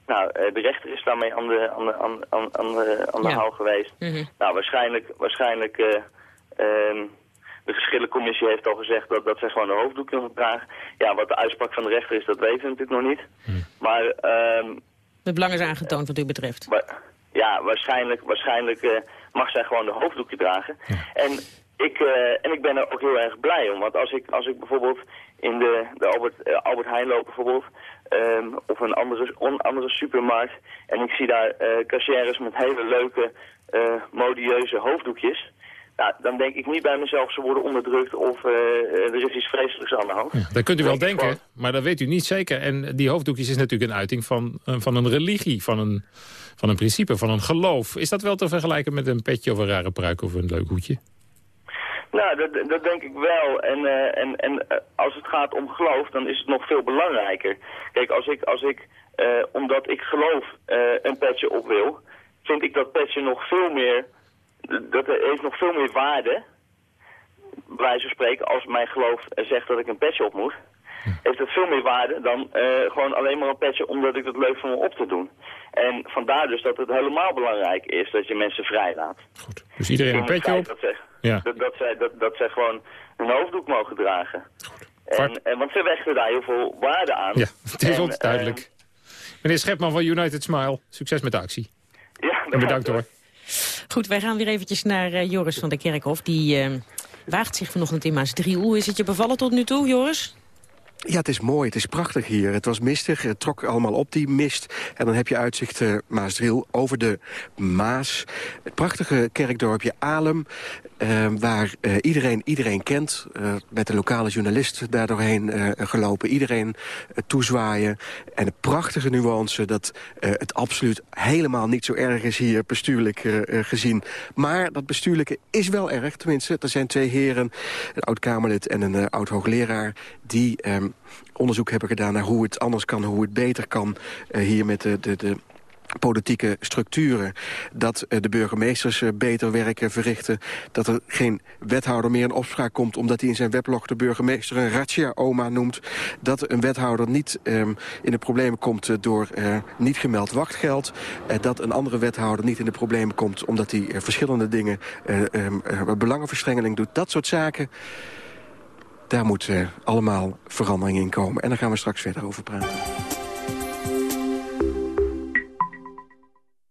Nou, de rechter is daarmee aan de, aan de, aan, de, aan de ja. hal geweest. Mm -hmm. Nou, waarschijnlijk, waarschijnlijk ehm, de geschillencommissie heeft al gezegd dat, dat zij gewoon een hoofddoek kunnen dragen. Ja, wat de uitspraak van de rechter is, dat weten we natuurlijk nog niet. Hm. Maar... Um, het belang is aangetoond wat u betreft. ja, waarschijnlijk, waarschijnlijk uh, mag zij gewoon de hoofddoekje dragen. Ja. En, ik, uh, en ik ben er ook heel erg blij om. Want als ik, als ik bijvoorbeeld in de, de Albert, uh, Albert Heijn loop bijvoorbeeld... Um, of een andere, on, andere supermarkt... en ik zie daar cashiers met hele leuke, modieuze hoofddoekjes... Nou, dan denk ik niet bij mezelf, ze worden onderdrukt of uh, er is iets vreselijks aan de hand. Ja, dat kunt u wel denken, gewoon... maar dat weet u niet zeker. En die hoofddoekjes is natuurlijk een uiting van, van een religie, van een, van een principe, van een geloof. Is dat wel te vergelijken met een petje of een rare pruik of een leuk hoedje? Nou, dat, dat denk ik wel. En, uh, en, en uh, als het gaat om geloof, dan is het nog veel belangrijker. Kijk, als ik, als ik uh, omdat ik geloof een petje op wil, vind ik dat petje nog veel meer dat heeft nog veel meer waarde, bij wijze van spreken, als mijn geloof zegt dat ik een petje op moet, heeft het veel meer waarde dan gewoon alleen maar een petje omdat ik het leuk vind om op te doen. En vandaar dus dat het helemaal belangrijk is dat je mensen vrij laat. Goed, dus iedereen een petje op? Ja. dat, dat, zij, dat, dat zij gewoon een hoofddoek mogen dragen. En, en, want ze wechten daar heel veel waarde aan. Ja, het is ons duidelijk. Meneer Schepman van United Smile, succes met de actie. Ja, en bedankt hoor. Goed, wij gaan weer eventjes naar uh, Joris van der Kerkhof. Die uh, waagt zich vanochtend in Maasdriel. Hoe is het je bevallen tot nu toe, Joris? Ja, het is mooi. Het is prachtig hier. Het was mistig. Het trok allemaal op, die mist. En dan heb je uitzicht uh, Maasdriel over de Maas. Het prachtige kerkdorpje Alem. Uh, waar uh, iedereen iedereen kent. Met de lokale journalist daar doorheen gelopen. Iedereen toezwaaien. En de prachtige nuance dat het absoluut helemaal niet zo erg is hier bestuurlijk gezien. Maar dat bestuurlijke is wel erg. Tenminste, er zijn twee heren, een oud-Kamerlid en een oud-hoogleraar... die ehm, onderzoek hebben gedaan naar hoe het anders kan, hoe het beter kan. hier met de, de, de politieke structuren. Dat de burgemeesters beter werken verrichten. Dat er geen wethouder meer in opspraak komt... omdat hij in zijn weblog de burgemeester een razzia-oma noemt. Dat een wethouder niet um, in de problemen komt door niet gemeld wachtgeld. Dat een andere wethouder niet in de problemen komt... omdat hij verschillende dingen, um, belangenverstrengeling doet. Dat soort zaken... Daar moet allemaal verandering in komen. En daar gaan we straks verder over praten.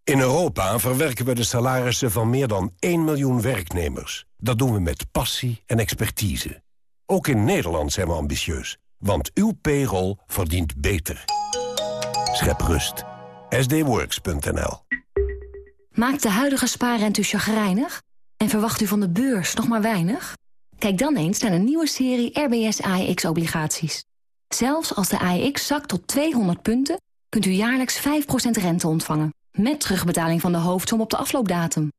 In Europa verwerken we de salarissen van meer dan 1 miljoen werknemers. Dat doen we met passie en expertise. Ook in Nederland zijn we ambitieus, want uw payroll verdient beter. Schep rust. sdworks.nl Maakt de huidige spaarrente u chagrijnig? En verwacht u van de beurs nog maar weinig? Kijk dan eens naar een nieuwe serie RBS AEX-obligaties. Zelfs als de AEX zakt tot 200 punten... kunt u jaarlijks 5% rente ontvangen met terugbetaling van de hoofdsom op de afloopdatum.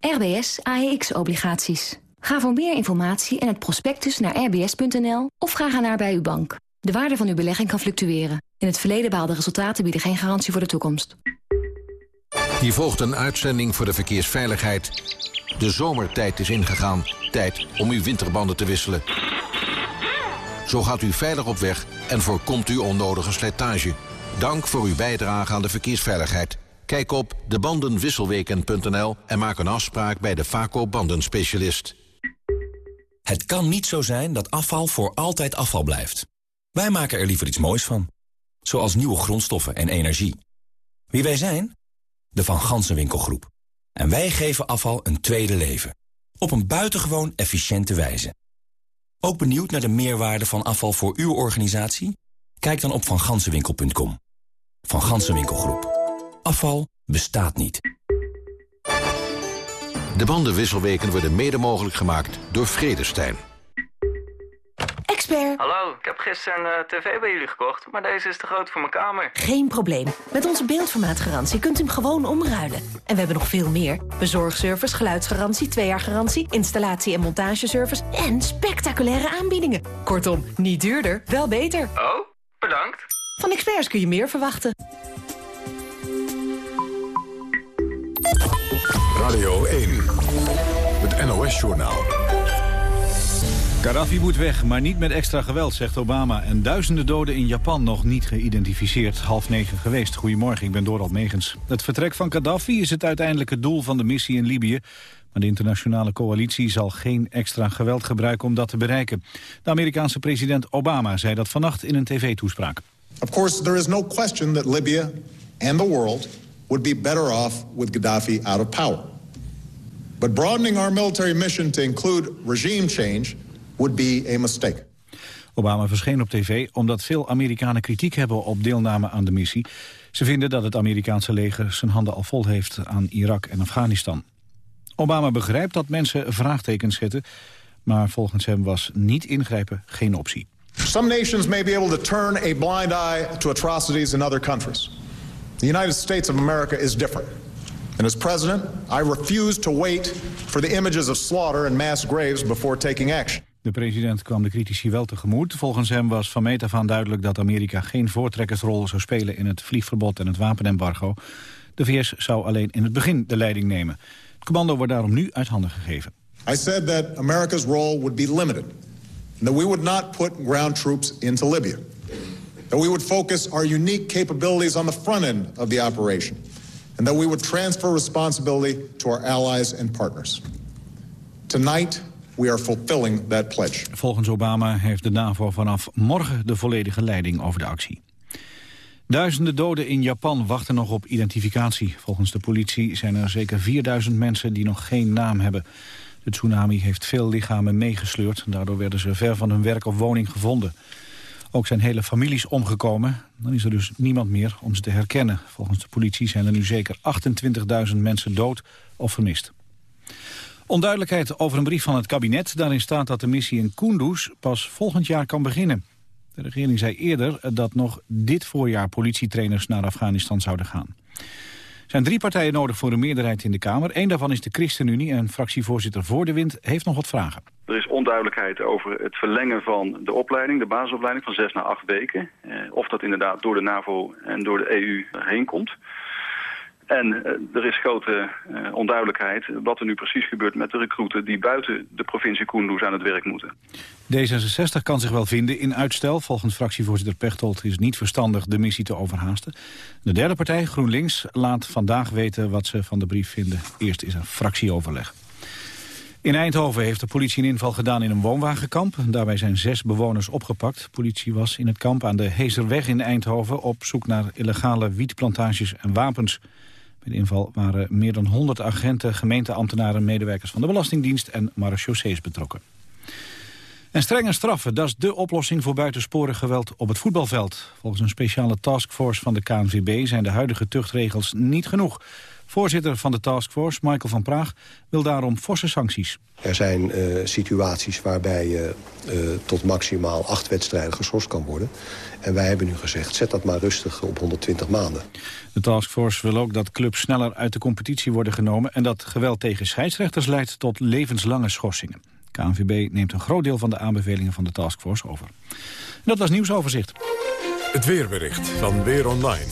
RBS AEX-obligaties. Ga voor meer informatie en het prospectus naar rbs.nl of ga naar bij uw bank. De waarde van uw belegging kan fluctueren. In het verleden behaalde resultaten bieden geen garantie voor de toekomst. Hier volgt een uitzending voor de verkeersveiligheid. De zomertijd is ingegaan. Tijd om uw winterbanden te wisselen. Zo gaat u veilig op weg en voorkomt u onnodige slijtage. Dank voor uw bijdrage aan de verkeersveiligheid. Kijk op debandenwisselweken.nl en maak een afspraak bij de Vaco bandenspecialist. Het kan niet zo zijn dat afval voor altijd afval blijft. Wij maken er liever iets moois van. Zoals nieuwe grondstoffen en energie. Wie wij zijn? De Van Gansenwinkelgroep. En wij geven afval een tweede leven. Op een buitengewoon efficiënte wijze. Ook benieuwd naar de meerwaarde van afval voor uw organisatie? Kijk dan op vangansenwinkel.com. Van Gansenwinkelgroep. Afval bestaat niet. De bandenwisselweken worden mede mogelijk gemaakt door Vredestein. Expert. Hallo, ik heb gisteren een uh, tv bij jullie gekocht, maar deze is te groot voor mijn kamer. Geen probleem. Met onze beeldformaatgarantie kunt u hem gewoon omruilen. En we hebben nog veel meer. Bezorgservice, geluidsgarantie, twee jaar garantie, installatie- en montageservice en spectaculaire aanbiedingen. Kortom, niet duurder, wel beter. Oh, bedankt. Van experts kun je meer verwachten. Radio 1, het NOS-journaal. Gaddafi moet weg, maar niet met extra geweld, zegt Obama. En duizenden doden in Japan nog niet geïdentificeerd. Half negen geweest. Goedemorgen, ik ben Dorald Megens. Het vertrek van Gaddafi is het uiteindelijke doel van de missie in Libië. Maar de internationale coalitie zal geen extra geweld gebruiken om dat te bereiken. De Amerikaanse president Obama zei dat vannacht in een tv-toespraak. Of course, there is no question that Libya and the world would be better off with Gaddafi out of power. But broadening our military mission to include regime change would be a mistake. Obama verscheen op tv omdat veel Amerikanen kritiek hebben op deelname aan de missie. Ze vinden dat het Amerikaanse leger zijn handen al vol heeft aan Irak en Afghanistan. Obama begrijpt dat mensen vraagtekens zetten, maar volgens hem was niet ingrijpen geen optie. Some nations may be able to turn a blind eye to atrocities in other countries. The United States of America is different. And as president, I refuse to wait for the images of slaughter and mass graves before taking action. De president kwam de critici wel tegemoet. Volgens hem was van meet af aan duidelijk dat Amerika geen voortrekkersrol zou spelen in het vliegverbod en het wapenembargo. De VS zou alleen in het begin de leiding nemen. Het commando wordt daarom nu uit handen gegeven. I said that America's role would be limited. And that we would not put ground troops into Libya. That we would focus our unique capabilities on the front end of the operation. And that we would transfer responsibility to our allies and partners. Tonight, we are fulfilling that pledge. Volgens Obama heeft de NAVO vanaf morgen de volledige leiding over de actie. Duizenden doden in Japan wachten nog op identificatie. Volgens de politie zijn er zeker 4000 mensen die nog geen naam hebben. De tsunami heeft veel lichamen meegesleurd. Daardoor werden ze ver van hun werk of woning gevonden. Ook zijn hele families omgekomen. Dan is er dus niemand meer om ze te herkennen. Volgens de politie zijn er nu zeker 28.000 mensen dood of vermist. Onduidelijkheid over een brief van het kabinet. Daarin staat dat de missie in Kunduz pas volgend jaar kan beginnen. De regering zei eerder dat nog dit voorjaar politietrainers naar Afghanistan zouden gaan. Er zijn drie partijen nodig voor een meerderheid in de Kamer. Eén daarvan is de ChristenUnie en fractievoorzitter Voor de Wind heeft nog wat vragen. Er is onduidelijkheid over het verlengen van de opleiding, de basisopleiding, van zes naar acht weken. Eh, of dat inderdaad door de NAVO en door de EU heen komt. En uh, er is grote uh, onduidelijkheid wat er nu precies gebeurt met de recruiten die buiten de provincie Koendoes aan het werk moeten. D66 kan zich wel vinden in uitstel. Volgens fractievoorzitter Pechtold is niet verstandig de missie te overhaasten. De derde partij, GroenLinks, laat vandaag weten wat ze van de brief vinden. Eerst is een fractieoverleg. In Eindhoven heeft de politie een inval gedaan in een woonwagenkamp. Daarbij zijn zes bewoners opgepakt. De politie was in het kamp aan de Heezerweg in Eindhoven... op zoek naar illegale wietplantages en wapens. Bij de inval waren meer dan 100 agenten, gemeenteambtenaren... medewerkers van de Belastingdienst en marechaussees betrokken. En strenge straffen, dat is de oplossing voor buitensporig geweld op het voetbalveld. Volgens een speciale taskforce van de KNVB zijn de huidige tuchtregels niet genoeg. Voorzitter van de taskforce, Michael van Praag, wil daarom forse sancties. Er zijn uh, situaties waarbij je uh, tot maximaal acht wedstrijden geschorst kan worden. En wij hebben nu gezegd, zet dat maar rustig op 120 maanden. De taskforce wil ook dat clubs sneller uit de competitie worden genomen... en dat geweld tegen scheidsrechters leidt tot levenslange schorsingen. KNVB neemt een groot deel van de aanbevelingen van de taskforce over. En dat was nieuwsoverzicht. Het weerbericht van Weer Online.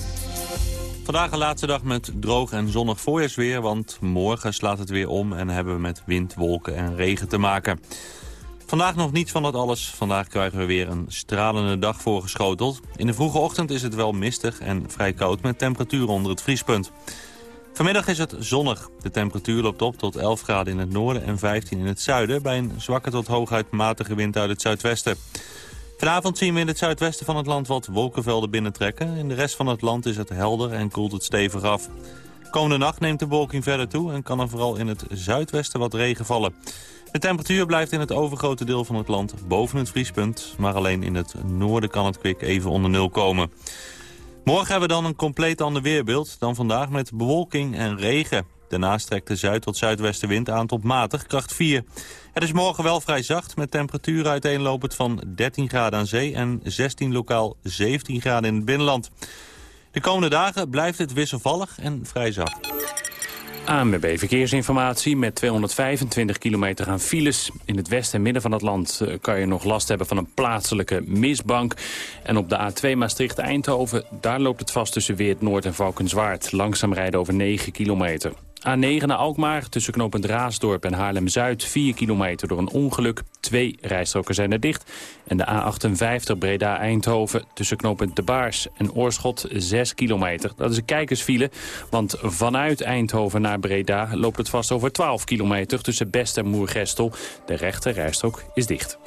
Vandaag een laatste dag met droog en zonnig voorjaarsweer... want morgen slaat het weer om en hebben we met wind, wolken en regen te maken. Vandaag nog niets van dat alles. Vandaag krijgen we weer een stralende dag voorgeschoteld. In de vroege ochtend is het wel mistig en vrij koud met temperaturen onder het vriespunt. Vanmiddag is het zonnig. De temperatuur loopt op tot 11 graden in het noorden en 15 in het zuiden... bij een zwakke tot hooguit matige wind uit het zuidwesten. Vanavond zien we in het zuidwesten van het land wat wolkenvelden binnentrekken. In de rest van het land is het helder en koelt het stevig af. Komende nacht neemt de bewolking verder toe en kan er vooral in het zuidwesten wat regen vallen. De temperatuur blijft in het overgrote deel van het land boven het vriespunt... maar alleen in het noorden kan het kwik even onder nul komen. Morgen hebben we dan een compleet ander weerbeeld dan vandaag met bewolking en regen. Daarnaast trekt de zuid- tot zuidwestenwind aan tot matig, kracht 4. Het is morgen wel vrij zacht, met temperaturen uiteenlopend van 13 graden aan zee... en 16 lokaal 17 graden in het binnenland. De komende dagen blijft het wisselvallig en vrij zacht. ANWB Verkeersinformatie met 225 kilometer aan files. In het westen en midden van het land eh, kan je nog last hebben van een plaatselijke misbank. En op de A2 Maastricht-Eindhoven, daar loopt het vast tussen Weert, Noord en Valkenswaard. Langzaam rijden over 9 kilometer. A9 naar Alkmaar tussen knooppunt Raasdorp en Haarlem-Zuid. 4 kilometer door een ongeluk. Twee rijstroken zijn er dicht. En de A58 Breda-Eindhoven tussen knooppunt De Baars en Oorschot 6 kilometer. Dat is een kijkersfile, want vanuit Eindhoven naar Breda loopt het vast over 12 kilometer tussen Best en Moergestel. De rechte rijstrook is dicht.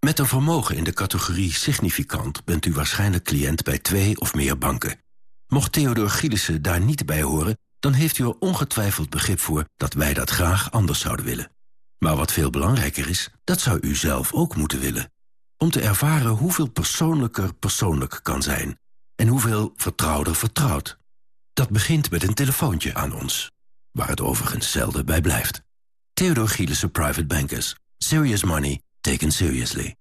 Met een vermogen in de categorie significant bent u waarschijnlijk cliënt bij twee of meer banken. Mocht Theodor Gielissen daar niet bij horen... dan heeft u er ongetwijfeld begrip voor dat wij dat graag anders zouden willen. Maar wat veel belangrijker is, dat zou u zelf ook moeten willen. Om te ervaren hoeveel persoonlijker persoonlijk kan zijn... en hoeveel vertrouwder vertrouwd. Dat begint met een telefoontje aan ons. Waar het overigens zelden bij blijft. Theodor Gielissen Private Bankers. Serious money taken seriously.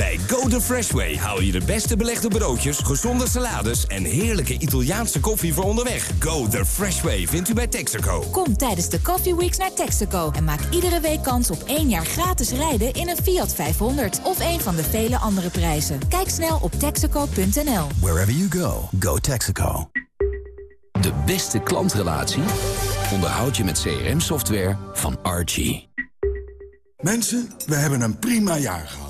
Bij Go The Fresh Way haal je de beste belegde broodjes, gezonde salades en heerlijke Italiaanse koffie voor onderweg. Go The Fresh Way vindt u bij Texaco. Kom tijdens de Coffee Weeks naar Texaco en maak iedere week kans op één jaar gratis rijden in een Fiat 500 of een van de vele andere prijzen. Kijk snel op texaco.nl. Wherever you go, go Texaco. De beste klantrelatie onderhoud je met CRM-software van Archie. Mensen, we hebben een prima jaar gehad.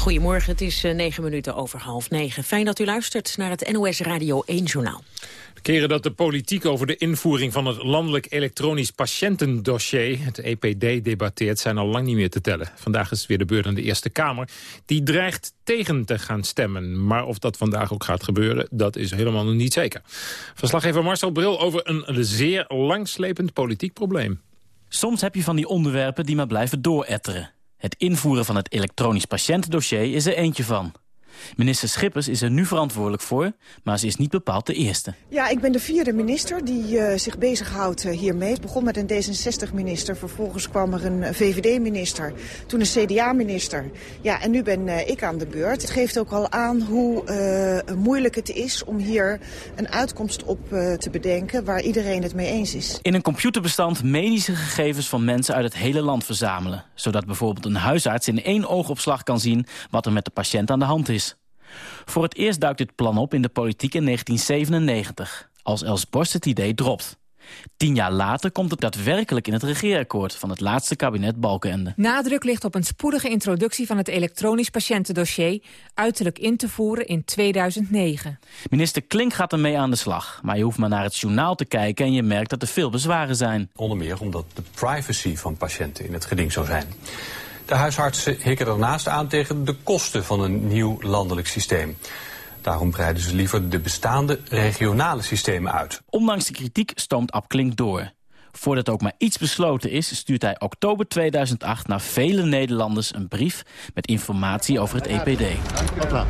Goedemorgen, het is eh, negen minuten over half negen. Fijn dat u luistert naar het NOS Radio 1 Journaal. De Keren dat de politiek over de invoering van het landelijk elektronisch patiëntendossier, het EPD, debatteert, zijn al lang niet meer te tellen. Vandaag is het weer de beurt aan de Eerste Kamer. Die dreigt tegen te gaan stemmen. Maar of dat vandaag ook gaat gebeuren, dat is helemaal nog niet zeker. Verslaggever Marcel Bril over een zeer langslepend politiek probleem. Soms heb je van die onderwerpen die maar blijven dooretteren. Het invoeren van het elektronisch patiëntendossier is er eentje van. Minister Schippers is er nu verantwoordelijk voor, maar ze is niet bepaald de eerste. Ja, ik ben de vierde minister die uh, zich bezighoudt uh, hiermee. Het begon met een D66-minister, vervolgens kwam er een VVD-minister, toen een CDA-minister. Ja, en nu ben uh, ik aan de beurt. Het geeft ook al aan hoe moeilijk het is om hier een uitkomst op te bedenken waar iedereen het mee eens is. In een computerbestand medische gegevens van mensen uit het hele land verzamelen. Zodat bijvoorbeeld een huisarts in één oogopslag kan zien wat er met de patiënt aan de hand is. Voor het eerst duikt dit plan op in de politiek in 1997, als Els Borst het idee dropt. Tien jaar later komt het daadwerkelijk in het regeerakkoord van het laatste kabinet Balkenende. Nadruk ligt op een spoedige introductie van het elektronisch patiëntendossier, uiterlijk in te voeren in 2009. Minister Klink gaat ermee aan de slag, maar je hoeft maar naar het journaal te kijken en je merkt dat er veel bezwaren zijn. Onder meer omdat de privacy van patiënten in het geding zou zijn. De huisartsen hikken daarnaast aan tegen de kosten van een nieuw landelijk systeem. Daarom breiden ze liever de bestaande regionale systemen uit. Ondanks de kritiek stoomt Abklink door. Voordat ook maar iets besloten is, stuurt hij oktober 2008 naar vele Nederlanders een brief met informatie over het EPD. Nou,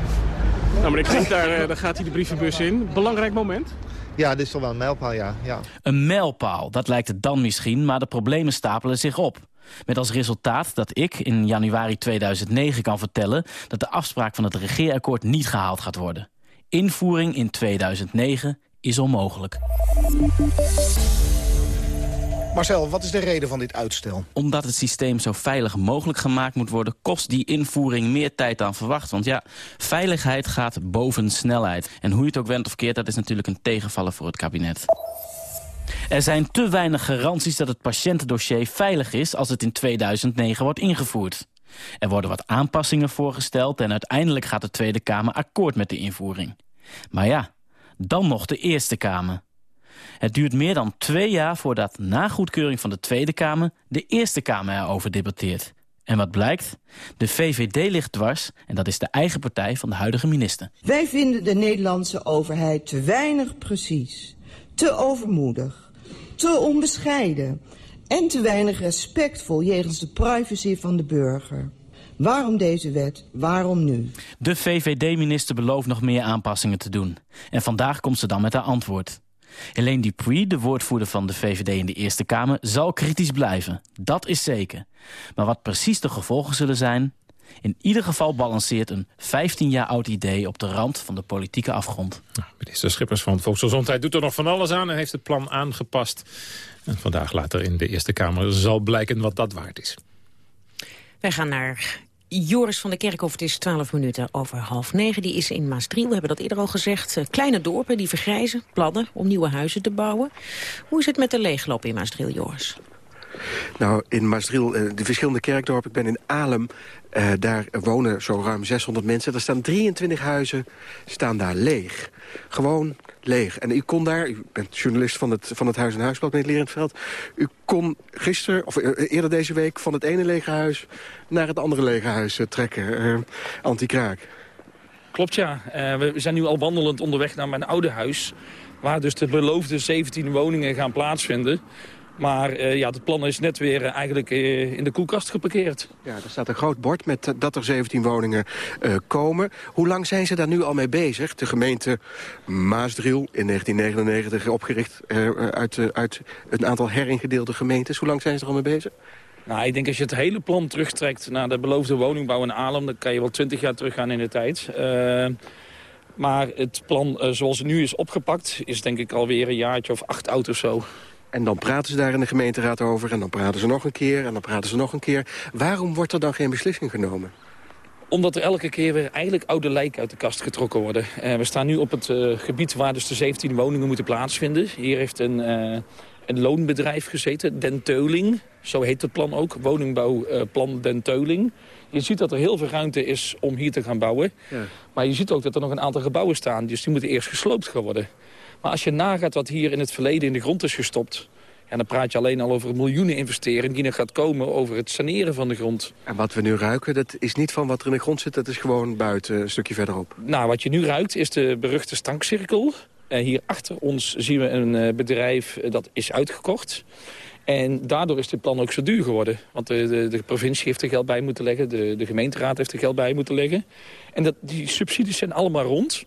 meneer Klink, daar, eh, daar gaat hij de brievenbus in. Belangrijk moment? Ja, dit is toch wel een mijlpaal, ja. ja. Een mijlpaal, dat lijkt het dan misschien, maar de problemen stapelen zich op. Met als resultaat dat ik in januari 2009 kan vertellen... dat de afspraak van het regeerakkoord niet gehaald gaat worden. Invoering in 2009 is onmogelijk. Marcel, wat is de reden van dit uitstel? Omdat het systeem zo veilig mogelijk gemaakt moet worden... kost die invoering meer tijd dan verwacht. Want ja, veiligheid gaat boven snelheid. En hoe je het ook went of keert, dat is natuurlijk een tegenvaller voor het kabinet. Er zijn te weinig garanties dat het patiëntendossier veilig is... als het in 2009 wordt ingevoerd. Er worden wat aanpassingen voorgesteld... en uiteindelijk gaat de Tweede Kamer akkoord met de invoering. Maar ja, dan nog de Eerste Kamer. Het duurt meer dan twee jaar voordat na goedkeuring van de Tweede Kamer... de Eerste Kamer erover debatteert. En wat blijkt? De VVD ligt dwars en dat is de eigen partij van de huidige minister. Wij vinden de Nederlandse overheid te weinig precies, te overmoedig, te onbescheiden en te weinig respectvol jegens de privacy van de burger. Waarom deze wet? Waarom nu? De VVD-minister belooft nog meer aanpassingen te doen. En vandaag komt ze dan met haar antwoord. Helene Dupuy, de woordvoerder van de VVD in de Eerste Kamer... zal kritisch blijven. Dat is zeker. Maar wat precies de gevolgen zullen zijn... In ieder geval balanceert een 15 jaar oud idee op de rand van de politieke afgrond. minister Schippers van Volksgezondheid doet er nog van alles aan... en heeft het plan aangepast. En vandaag later in de Eerste Kamer zal blijken wat dat waard is. Wij gaan naar Joris van der Kerkhof, het is 12 minuten over half negen. Die is in Maastricht, we hebben dat eerder al gezegd. Eh, kleine dorpen die vergrijzen, plannen om nieuwe huizen te bouwen. Hoe is het met de leegloop in Maastricht, Joris? Nou, in Maastricht, eh, de verschillende kerkdorpen. Ik ben in Alem, uh, daar wonen zo ruim 600 mensen. Er staan 23 huizen, staan daar leeg. Gewoon leeg. En u kon daar, u bent journalist van het, van het Huis en Huisblad, meneer Lerendveld. U kon gisteren, of eerder deze week, van het ene lege huis naar het andere lege huis trekken. Uh, Anti-kraak. Klopt, ja. we zijn nu al wandelend onderweg naar mijn oude huis. Waar dus de beloofde 17 woningen gaan plaatsvinden. Maar uh, ja, het plan is net weer uh, eigenlijk uh, in de koelkast geparkeerd. Ja, er staat een groot bord met dat er 17 woningen komen. Hoe lang zijn ze daar nu al mee bezig? De gemeente Maasdriel in 1999 opgericht uit, uit een aantal heringedeelde gemeentes. Hoe lang zijn ze er al mee bezig? Nou, ik denk als je het hele plan terugtrekt naar de beloofde woningbouw in Alem... dan kan je wel 20 jaar teruggaan in de tijd. maar het plan zoals het nu is opgepakt... is denk ik alweer een jaartje of acht oud of zo. En dan praten ze daar in de gemeenteraad over... en dan praten ze nog een keer en dan praten ze nog een keer. Waarom wordt er dan geen beslissing genomen? Omdat er elke keer weer eigenlijk oude lijken uit de kast getrokken worden. Uh, we staan nu op het uh, gebied waar dus de 17 woningen moeten plaatsvinden. Hier heeft een, uh, een loonbedrijf gezeten, Den Teuling. Zo heet het plan ook, woningbouwplan Den Teuling. Je ziet dat er heel veel ruimte is om hier te gaan bouwen. Ja. Maar je ziet ook dat er nog een aantal gebouwen staan. Dus die moeten eerst gesloopt gaan worden. Maar als je nagaat wat hier in het verleden in de grond is gestopt... En dan praat je alleen al over miljoenen investeringen die nog gaat komen over het saneren van de grond. En wat we nu ruiken, dat is niet van wat er in de grond zit, dat is gewoon buiten een stukje verderop. Nou, wat je nu ruikt is de beruchte stankcirkel. En hier achter ons zien we een eh, bedrijf eh, dat is uitgekocht. En daardoor is dit plan ook zo duur geworden. Want de, de, de, provincie heeft er geld bij moeten leggen. De, de gemeenteraad heeft er geld bij moeten leggen. En dat, die subsidies zijn allemaal rond.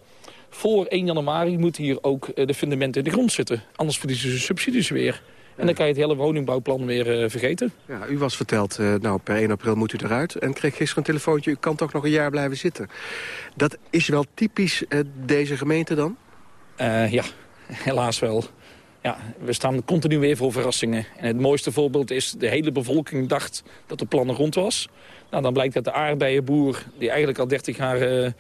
Voor 1 januari moeten hier ook eh, de fundamenten in de grond zitten. Anders verliezen ze subsidies weer. En dan kan je het hele woningbouwplan weer uh, vergeten. Ja, u was verteld, uh, nou per 1 april moet u eruit. En kreeg gisteren een telefoontje, u kan toch nog een jaar blijven zitten. Dat is wel typisch uh, deze gemeente dan? ja, helaas wel. Ja, we staan continu weer voor verrassingen. En het mooiste voorbeeld is, de hele bevolking dacht dat de plannen rond was. Nou, dan blijkt dat de aardbeienboer, die eigenlijk al 30 jaar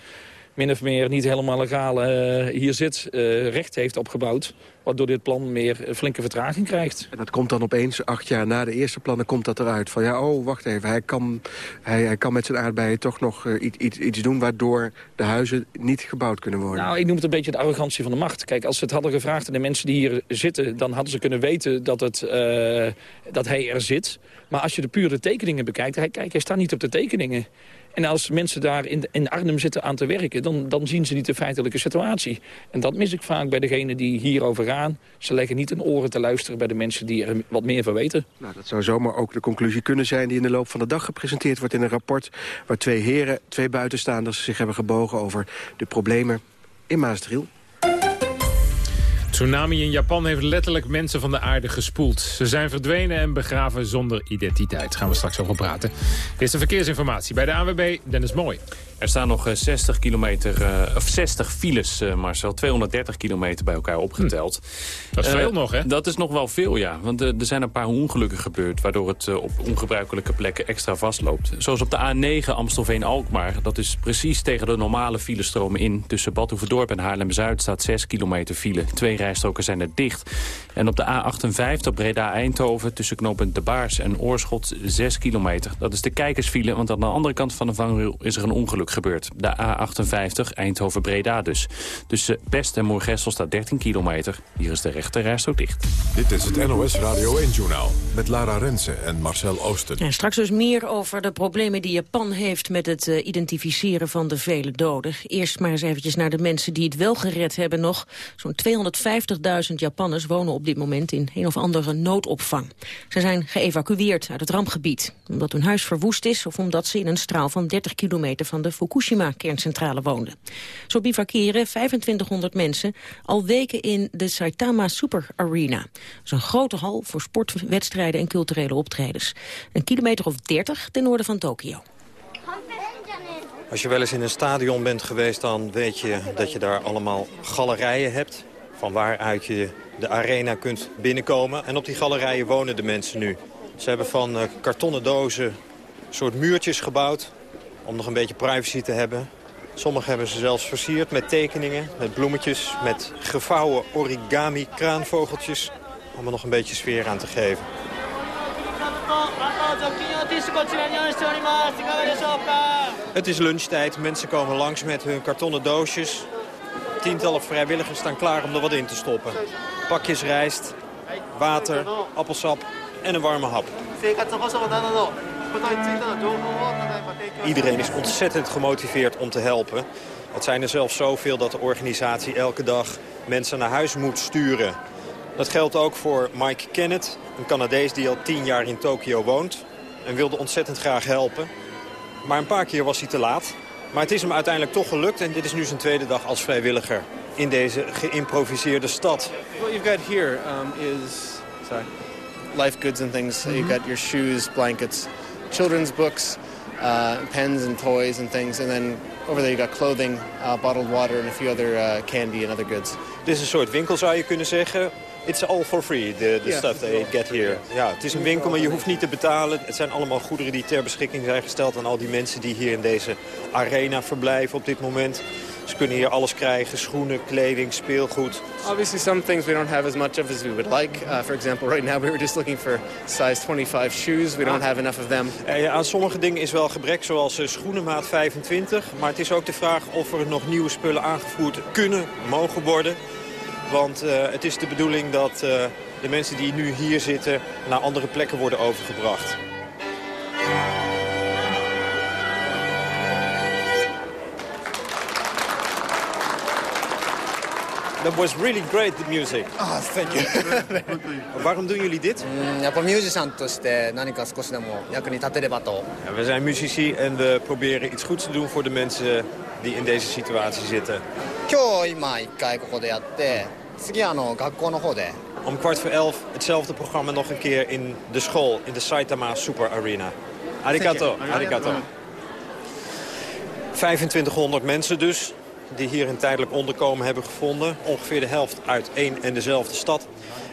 min of meer niet helemaal legaal uh, hier zit, uh, recht heeft opgebouwd. Waardoor dit plan meer uh, flinke vertraging krijgt. En dat komt dan opeens, acht jaar na de eerste plannen, komt dat eruit. Van ja, oh, wacht even, hij kan, hij, hij kan met zijn aardbeien toch nog iets, iets, iets doen... waardoor de huizen niet gebouwd kunnen worden. Nou, ik noem het een beetje de arrogantie van de macht. Kijk, als ze het hadden gevraagd aan de mensen die hier zitten... dan hadden ze kunnen weten dat, het, dat hij er zit. Maar als je de pure tekeningen bekijkt, hij, kijk, hij staat niet op de tekeningen. En als mensen daar in, in Arnhem zitten aan te werken... Dan, dan zien ze niet de feitelijke situatie. En dat mis ik vaak bij degenen die hierover gaan. Ze leggen niet een oren te luisteren bij de mensen die er wat meer van weten. Nou, dat zou zomaar ook de conclusie kunnen zijn... die in de loop van de dag gepresenteerd wordt in een rapport... waar twee heren, twee buitenstaanders zich hebben gebogen over de problemen in Maasdriel. Tsunami in Japan heeft letterlijk mensen van de aarde gespoeld. Ze zijn verdwenen en begraven zonder identiteit. Daar gaan we straks over praten. Dit is de verkeersinformatie bij de AWB Dennis Mooi. Er staan nog 60 kilometer, uh, of 60 files, uh, Marcel. 230 kilometer bij elkaar opgeteld. Hm. Dat is veel uh, nog, hè? Dat is nog wel veel, ja. Want er zijn een paar ongelukken gebeurd... waardoor het op ongebruikelijke plekken extra vastloopt. Zoals op de A9 Amstelveen-Alkmaar. Dat is precies tegen de normale filestromen in. Tussen Badhoevedorp en Haarlem-Zuid staat 6 kilometer file. Twee rijstroken zijn er dicht. En op de A58 Breda-Eindhoven tussen knooppunt De Baars en Oorschot 6 kilometer. Dat is de kijkersfile, want aan de andere kant van de vangrail is er een ongeluk gebeurd. De A58 Eindhoven-Breda dus. Tussen Pest en Moergestel staat 13 kilometer. Hier is de rechterrijstrook dicht. Dit is het NOS Radio 1-journaal met Lara Rensen en Marcel Oosten. Ja, straks dus meer over de problemen die Japan heeft met het uh, identificeren van de vele doden. Eerst maar eens eventjes naar de mensen die het wel gered hebben nog. Zo'n 250.000 Japanners wonen op dit moment in een of andere noodopvang. Ze zijn geëvacueerd uit het rampgebied, omdat hun huis verwoest is... of omdat ze in een straal van 30 kilometer van de Fukushima-kerncentrale woonden. Zo bivakeren 2500 mensen al weken in de Saitama Super Arena. Dat is een grote hal voor sportwedstrijden en culturele optredens. Een kilometer of 30 ten noorden van Tokio. Als je wel eens in een stadion bent geweest, dan weet je dat je daar allemaal galerijen hebt. Van waaruit je de arena kunt binnenkomen. En op die galerijen wonen de mensen nu. Ze hebben van uh, kartonnen dozen soort muurtjes gebouwd om nog een beetje privacy te hebben. Sommigen hebben ze zelfs versierd met tekeningen, met bloemetjes... met gevouwen origami kraanvogeltjes, om er nog een beetje sfeer aan te geven. Het is lunchtijd, mensen komen langs met hun kartonnen doosjes. Tientallen vrijwilligers staan klaar om er wat in te stoppen. Pakjes rijst, water, appelsap en een warme hap. Iedereen is ontzettend gemotiveerd om te helpen. Het zijn er zelfs zoveel dat de organisatie elke dag mensen naar huis moet sturen. Dat geldt ook voor Mike Kennett, een Canadees die al tien jaar in Tokio woont. En wilde ontzettend graag helpen. Maar een paar keer was hij te laat. Maar het is hem uiteindelijk toch gelukt en dit is nu zijn tweede dag als vrijwilliger in deze geïmproviseerde stad. What you've got here um, is sorry, life goods and things. Mm -hmm. You've got your shoes, blankets, children's books, uh, pens and toys and things. And then over there you got clothing, uh, bottled water and a few other uh, candy and other goods. Dit is een soort winkel zou je kunnen zeggen. It's all for free, the, the yeah. stuff they get here. Ja, het is een winkel, maar je hoeft niet te betalen. Het zijn allemaal goederen die ter beschikking zijn gesteld aan al die mensen die hier in deze arena verblijven op dit moment. Ze kunnen hier alles krijgen, schoenen, kleding, speelgoed. Obviously some things we don't have as much of as we would like. Uh, for example, right now we were just looking for size 25 shoes. We don't have enough of them. Uh, aan sommige dingen is wel gebrek, zoals uh, schoenenmaat 25. Maar het is ook de vraag of er nog nieuwe spullen aangevoerd kunnen, mogen worden. Want het is de bedoeling dat de mensen die nu hier zitten... naar andere plekken worden overgebracht. That was really great, the music. Ah, thank you. [LAUGHS] Waarom doen jullie dit? やっぱミュージシャンとして何か少しでも役に立てればと。 Ja, we zijn muzici en we proberen iets goeds te doen voor de mensen die in deze situatie zitten. 今日今一回ここでやって、 次あの学校の方で。 Om kwart voor elf hetzelfde programma nog een keer in de school, in de Saitama Super Arena. Arigato, arigato. 2500 mensen dus, die hier een tijdelijk onderkomen hebben gevonden. Ongeveer de helft uit één en dezelfde stad.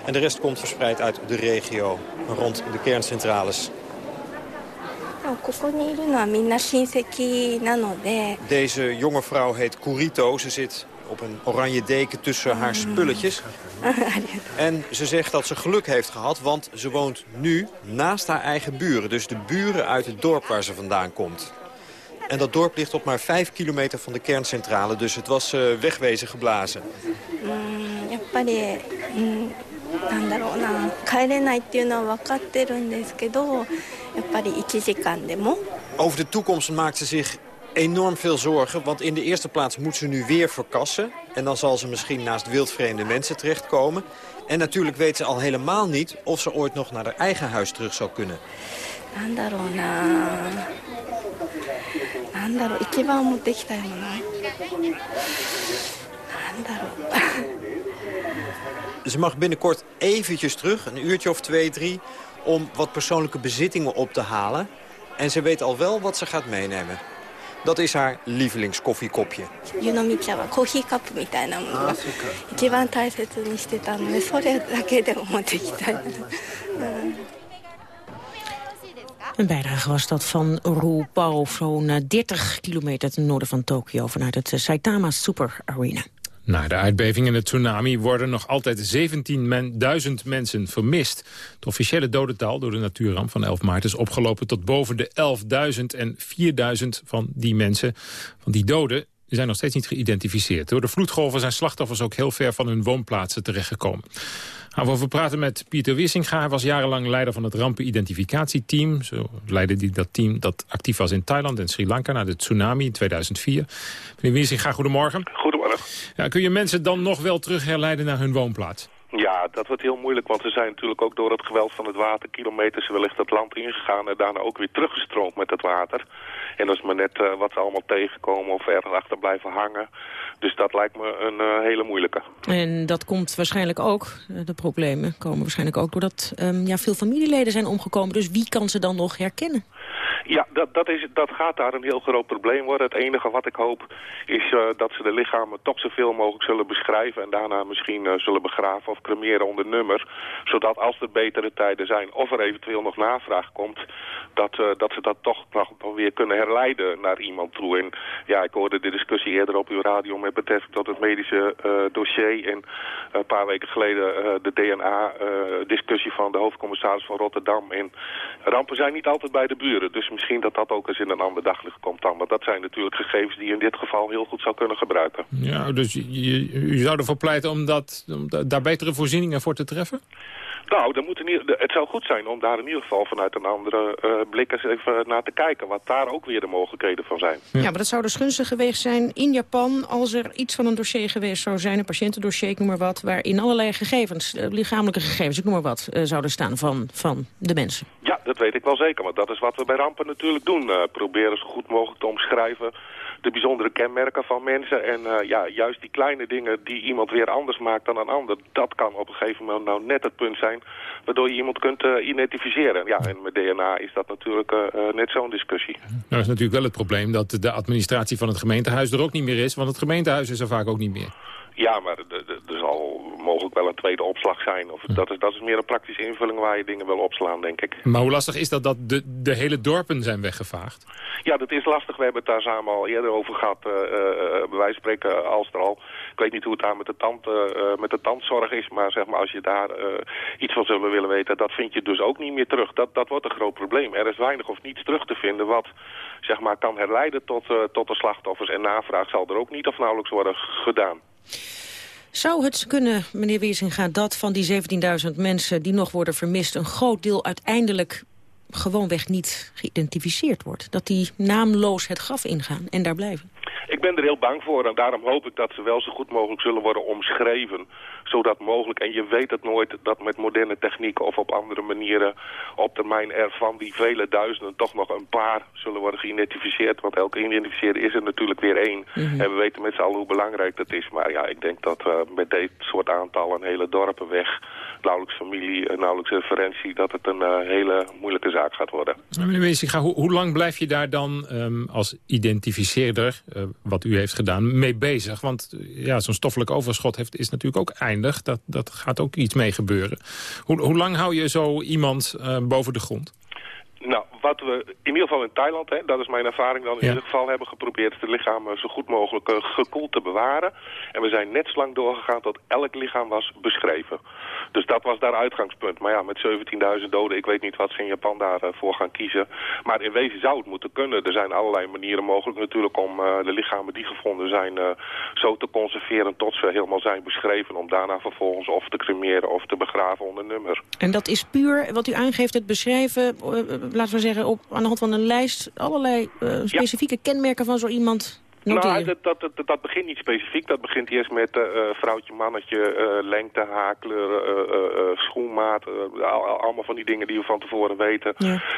En de rest komt verspreid uit de regio, rond de kerncentrales. ここにいるのはみんな親戚なので Deze jonge vrouw heet Kurito. Ze zit op een oranje deken tussen haar spulletjes. En ze zegt dat ze geluk heeft gehad, want ze woont nu naast haar eigen buren. Dus de buren uit het dorp waar ze vandaan komt. En dat dorp ligt op maar vijf kilometer van de kerncentrale, dus het was eh, wegwezen geblazen. うんやっぱり、うん、なんだろうな帰れないっていうのは分かってるんですけどやっぱり1時間でも Over de toekomst maakt ze zich enorm veel zorgen. Want in de eerste plaats moet ze nu weer verkassen. En dan zal ze misschien naast wildvreemde mensen terechtkomen. En natuurlijk weet ze al helemaal niet of ze ooit nog naar haar eigen huis terug zou kunnen. Ze mag binnenkort eventjes terug, een uurtje of twee, drie... om wat persoonlijke bezittingen op te halen. En ze weet al wel wat ze gaat meenemen. Dat is haar lievelingskoffiekopje. Een bijdrage was dat van Roel Pauw, zo'n 30 kilometer ten noorden van Tokio... vanuit het Saitama Super Arena. Na de aardbeving en de tsunami worden nog altijd 17.000 mensen vermist. Het officiële dodental door de natuurramp van 11 maart is opgelopen tot boven de 11.000 en 4.000 van die mensen, van die doden, zijn nog steeds niet geïdentificeerd. Door de vloedgolven zijn slachtoffers ook heel ver van hun woonplaatsen terechtgekomen. Gaan we over praten met Pieter Wissinga. Hij was jarenlang leider van het rampenidentificatieteam. Zo leidde hij dat team dat actief was in Thailand en Sri Lanka... na de tsunami in 2004. Meneer Wissinga, goedemorgen. Goedemorgen. Ja, kun je mensen dan nog wel terug herleiden naar hun woonplaats? Ja, dat wordt heel moeilijk, want ze zijn natuurlijk ook door het geweld van het water kilometers wellicht het land ingegaan en daarna ook weer teruggestroomd met het water. En dat is maar net eh, wat ze allemaal tegenkomen of ergens achter blijven hangen. Dus dat lijkt me een eh, hele moeilijke. En dat komt waarschijnlijk ook, eh, de problemen komen waarschijnlijk ook... doordat ehm, ja, veel familieleden zijn omgekomen. Dus wie kan ze dan nog herkennen? Ja, dat, dat, is, dat gaat daar een heel groot probleem worden. Het enige wat ik hoop is uh, dat ze de lichamen toch zoveel mogelijk zullen beschrijven... en daarna misschien uh, zullen begraven of cremeren onder nummer. Zodat als er betere tijden zijn of er eventueel nog navraag komt... dat, uh, dat ze dat toch nog weer kunnen herleiden naar iemand toe. En ja, ik hoorde de discussie eerder op uw radio met betrekking tot het medische dossier... en een paar weken geleden de DNA-discussie van de hoofdcommissaris van Rotterdam. En rampen zijn niet altijd bij de buren, dus misschien dat dat ook eens in een ander daglicht komt dan. Want dat zijn natuurlijk gegevens die je in dit geval heel goed zou kunnen gebruiken. Ja, dus je, u zou ervoor pleiten om, dat, om daar betere voorzieningen voor te treffen? Nou, dan moet in, het zou goed zijn om daar in ieder geval vanuit een andere uh, blik eens even naar te kijken. Wat daar ook weer de mogelijkheden van zijn. Ja, maar dat zou dus gunstig geweest zijn in Japan... als er iets van een dossier geweest zou zijn, een patiëntendossier, ik noem maar wat... waarin allerlei gegevens, uh, lichamelijke gegevens, ik noem maar wat... Uh, zouden staan van, van de mensen. Ja, dat weet ik wel zeker. Want dat is wat we bij rampen natuurlijk doen. proberen zo goed mogelijk te omschrijven de bijzondere kenmerken van mensen. En uh, ja, juist die kleine dingen die iemand weer anders maakt dan een ander... dat kan op een gegeven moment nou net het punt zijn... waardoor je iemand kunt uh, identificeren. Ja, en met DNA is dat natuurlijk uh, net zo'n discussie. Nou is natuurlijk wel het probleem dat de administratie van het gemeentehuis er ook niet meer is. Want het gemeentehuis is er vaak ook niet meer. Ja, maar er zal mogelijk wel een tweede opslag zijn. Of, dat, is, dat is meer een praktische invulling waar je dingen wil opslaan, denk ik. Maar hoe lastig is dat dat de, de hele dorpen zijn weggevaagd? Ja, dat is lastig. We hebben het daar samen al eerder over gehad. Uh, uh, bij wijze van spreken, als er al... Ik weet niet hoe het daar met de, tand, uh, met de tandzorg is, maar zeg maar, als je daar iets van zullen willen weten... dat vind je dus ook niet meer terug. Dat, dat wordt een groot probleem. Er is weinig of niets terug te vinden wat zeg maar, kan herleiden tot, tot de slachtoffers. En navraag zal er ook niet of nauwelijks worden gedaan. Zou het kunnen, meneer Wiesinga, dat van die 17.000 mensen die nog worden vermist... een groot deel uiteindelijk gewoonweg niet geïdentificeerd wordt? Dat die naamloos het graf ingaan en daar blijven? Ik ben er heel bang voor en daarom hoop ik dat ze wel zo goed mogelijk zullen worden omschreven. Zodat mogelijk, en je weet het nooit, dat met moderne technieken of op andere manieren op termijn er van die vele duizenden toch nog een paar zullen worden geïdentificeerd. Want elke geïdentificeerde is er natuurlijk weer één. Mhm. En we weten met z'n allen hoe belangrijk dat is. Maar ja, ik denk dat we met dit soort aantallen hele dorpen weg, nauwelijks familie, eh, nauwelijks referentie, dat het een eh, hele moeilijke zaak gaat worden. Meneer Weesinga, hoe, hoe lang blijf je daar dan ehm, als identificeerder, eh, wat u heeft gedaan, mee bezig? Want eh, ja, zo'n stoffelijk overschot heeft, is natuurlijk ook Dat, dat gaat ook iets mee gebeuren. Hoe, hoe lang hou je zo iemand eh, boven de grond? Nou, wat we in ieder geval in Thailand, hè, dat is mijn ervaring dan in Ja. ieder geval, hebben geprobeerd de lichamen zo goed mogelijk eh, gekoeld te bewaren. En we zijn net zo lang doorgegaan tot elk lichaam was beschreven. Dus dat was daar uitgangspunt. Maar ja, met 17.000 doden, ik weet niet wat ze in Japan daarvoor gaan kiezen. Maar in wezen zou het moeten kunnen. Er zijn allerlei manieren mogelijk natuurlijk om eh, de lichamen die gevonden zijn eh, zo te conserveren tot ze helemaal zijn beschreven. Om daarna vervolgens of te cremeren of te begraven onder nummer. En dat is puur, wat u aangeeft, het beschrijven, eh, eh, laten we zeggen, op, aan de hand van een lijst... allerlei eh, specifieke kenmerken van zo iemand. Nou, dat, dat, dat, dat begint niet specifiek. Dat begint eerst met eh, eh, vrouwtje, mannetje, eh, lengte, haarkleur, eh, eh, eh, schoenmaat. al- al- allemaal van die dingen die we van tevoren weten.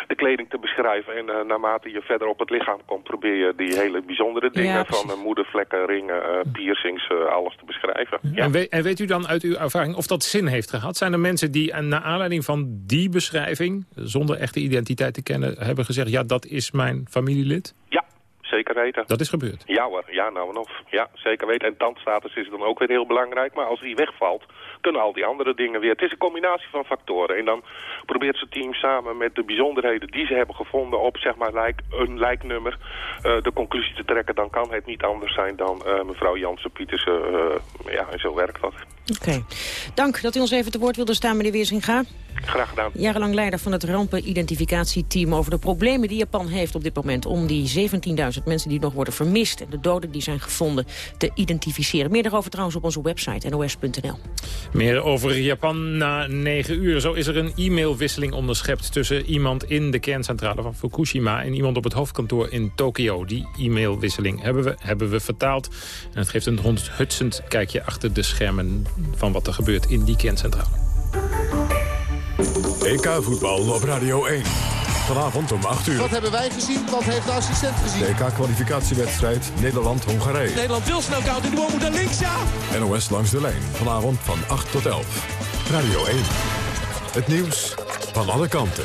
De kleding te beschrijven. En eh, naarmate je verder op het lichaam komt, probeer je die hele bijzondere dingen... Ja, van eh, moedervlekken, ringen, eh, piercings, eh, alles te beschrijven. Ja. En, weet, en weet u dan uit uw ervaring of dat zin heeft gehad? Zijn er mensen die naar aanleiding van die beschrijving... zonder echte identiteit te kennen, hebben gezegd... ja, dat is mijn familielid? Ja, zeker weten. Dat is gebeurd? Ja hoor, ja nou en of. Ja, zeker weten. En tandstatus is dan ook weer heel belangrijk. Maar als die wegvalt, kunnen al die andere dingen weer. Het is een combinatie van factoren. En dan probeert het team samen met de bijzonderheden die ze hebben gevonden op zeg maar lijk, een lijknummer eh, de conclusie te trekken. Dan kan het niet anders zijn dan eh, mevrouw Jansen-Pietersen. eh, ja, en zo werkt dat. Oké. Dank dat u ons even te woord wilde staan, meneer Weersinga. Graag gedaan. Jarenlang leider van het rampenidentificatieteam over de problemen die Japan heeft op dit moment... om die 17.000 mensen die nog worden vermist en de doden die zijn gevonden te identificeren. Meer daarover trouwens op onze website nos.nl. Meer over Japan na negen uur. Zo is er een e-mailwisseling onderschept tussen iemand in de kerncentrale van Fukushima... en iemand op het hoofdkantoor in Tokio. Die e-mailwisseling hebben we, hebben we vertaald. En het geeft een onthutsend kijkje achter de schermen... van wat er gebeurt in die kerncentrale. EK voetbal op Radio 1. Vanavond om 8 uur. Wat hebben wij gezien? Wat heeft de assistent gezien? EK-kwalificatiewedstrijd Nederland-Hongarije. Nederland wil snel koud in de moet naar links, ja! NOS langs de lijn. Vanavond van 8 tot 11. Radio 1. Het nieuws van alle kanten.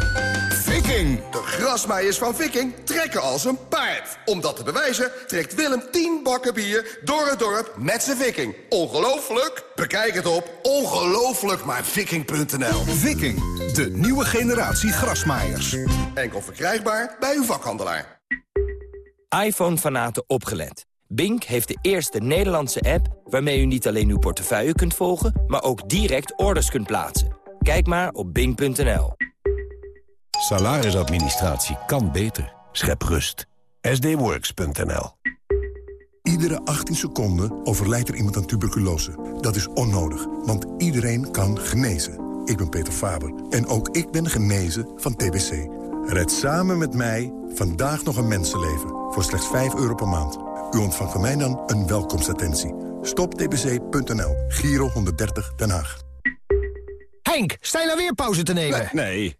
Viking! De grasmaaiers van Viking trekken als een paard. Om dat te bewijzen trekt Willem 10 bakken bier door het dorp met zijn Viking. Ongelooflijk? Bekijk het op ongelooflijkmaarviking.nl Viking, de nieuwe generatie grasmaaiers. Enkel verkrijgbaar bij uw vakhandelaar. iPhone-fanaten opgelet. Bink heeft de eerste Nederlandse app waarmee u niet alleen uw portefeuille kunt volgen... maar ook direct orders kunt plaatsen. Kijk maar op bink.nl. Salarisadministratie kan beter. Schep rust. sdworks.nl Iedere 18 seconden overlijdt er iemand aan tuberculose. Dat is onnodig, want iedereen kan genezen. Ik ben Peter Faber en ook ik ben genezen van TBC. Red samen met mij vandaag nog een mensenleven voor slechts 5 euro per maand. U ontvangt van mij dan een welkomstattentie. Stoptbc.nl, Giro 130 Den Haag. Henk, sta je nou weer pauze te nemen? Nee,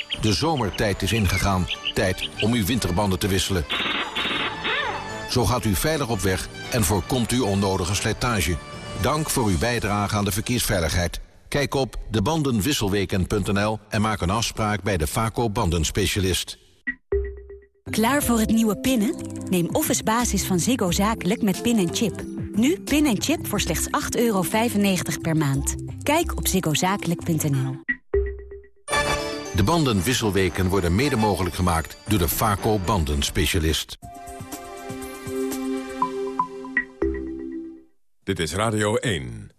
De zomertijd is ingegaan. Tijd om uw winterbanden te wisselen. Zo gaat u veilig op weg en voorkomt u onnodige slijtage. Dank voor uw bijdrage aan de verkeersveiligheid. Kijk op debandenwisselweken.nl en maak een afspraak bij de Vaco bandenspecialist. Klaar voor het nieuwe pinnen? Neem Office Basis van Ziggo Zakelijk met pin en chip. Nu pin en chip voor slechts 8,95 euro per maand. Kijk op ziggozakelijk.nl. De bandenwisselweken worden mede mogelijk gemaakt door de Vaco bandenspecialist. Dit is Radio 1.